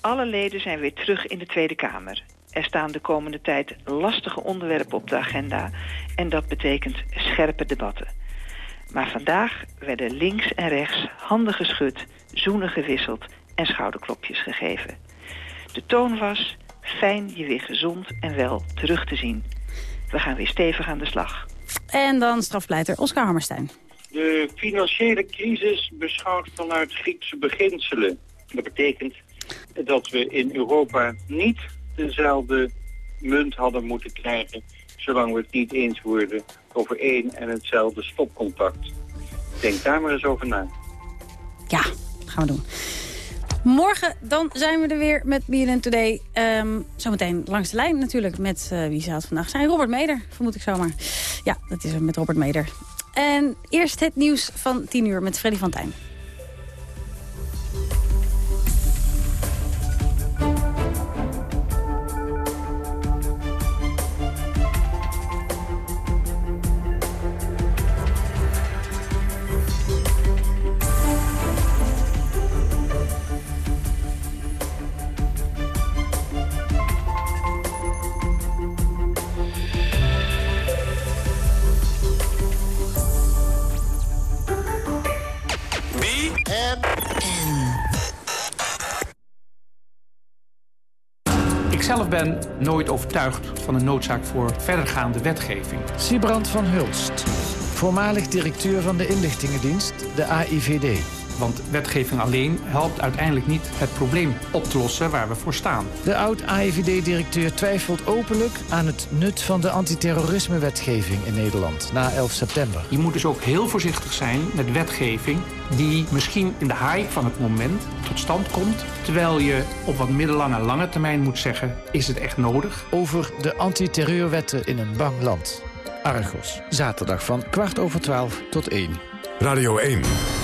S37: Alle leden zijn weer terug in de Tweede Kamer. Er staan de komende tijd lastige onderwerpen op de agenda... en dat betekent scherpe debatten. Maar vandaag werden links en rechts handen geschud, zoenen gewisseld... en schouderklopjes gegeven. De toon was fijn je weer gezond en wel terug te zien. We gaan weer stevig aan de slag.
S4: En dan strafpleiter Oscar Hammerstein.
S38: De financiële crisis beschouwd vanuit Griekse beginselen. Dat betekent dat we in Europa niet dezelfde munt hadden moeten krijgen... zolang we het niet eens worden over één en hetzelfde stopcontact. Denk daar maar eens over na.
S4: Ja, gaan we doen. Morgen dan zijn we er weer met BNN Today. Ehm, zometeen langs de lijn natuurlijk met eh, wie zou het vandaag zijn. Robert Meder, vermoed ik zomaar. Ja, dat is er met Robert Meder. En eerst het nieuws van 10 uur met Freddy van Tijn.
S39: Ben nooit overtuigd van de noodzaak voor verdergaande wetgeving.
S40: Siebrand van Hulst, voormalig directeur van de inlichtingendienst, de AIVD.
S39: Want wetgeving alleen helpt uiteindelijk niet het probleem op te lossen waar we voor staan.
S40: De oud-AIVD-directeur twijfelt openlijk aan het nut van de antiterrorisme-wetgeving in Nederland na 11 september.
S39: Je moet dus ook heel voorzichtig zijn met wetgeving die misschien in de hype van het moment tot stand komt. Terwijl je op wat middellange en lange termijn moet zeggen, is het echt nodig?
S40: Over de antiterreurwetten in een bang land. Argos, zaterdag van kwart over twaalf tot één.
S24: Radio 1.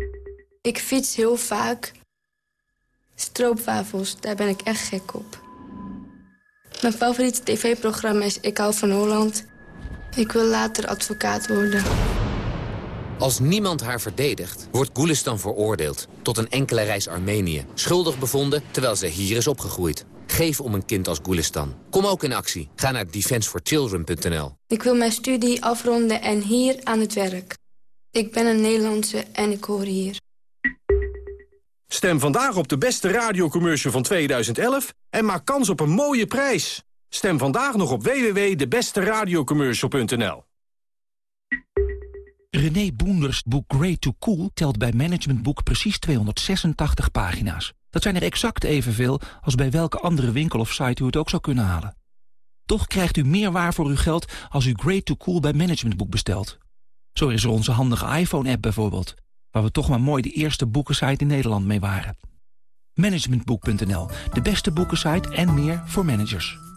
S41: Ik fiets heel vaak. Stroopwafels, daar ben ik echt gek op. Mijn favoriete tv-programma is Ik hou van Holland. Ik wil later advocaat worden.
S42: Als niemand haar verdedigt, wordt Gulistan veroordeeld... tot een enkele reis Armenië. Schuldig bevonden, terwijl ze hier is opgegroeid. Geef om een kind als Gulistan. Kom ook in actie. Ga naar defenseforchildren.nl.
S41: Ik wil mijn studie afronden en hier aan het werk. Ik ben een Nederlandse en ik hoor hier.
S43: Stem vandaag op de beste radiocommercial van 2011 en maak kans op een mooie prijs. Stem vandaag nog op www.debesteradiocommercial.nl.
S44: René Boenders boek Great to Cool telt bij Management Boek precies 286 pagina's. Dat zijn er exact evenveel als bij welke andere winkel of site u het ook zou kunnen halen. Toch krijgt u meer waar voor uw geld als u Great to Cool bij Management Boek bestelt. Zo is er onze handige iPhone-app bijvoorbeeld, waar we toch maar mooi de eerste boekensite in Nederland mee waren. Managementboek.nl, de beste boekensite en meer voor managers.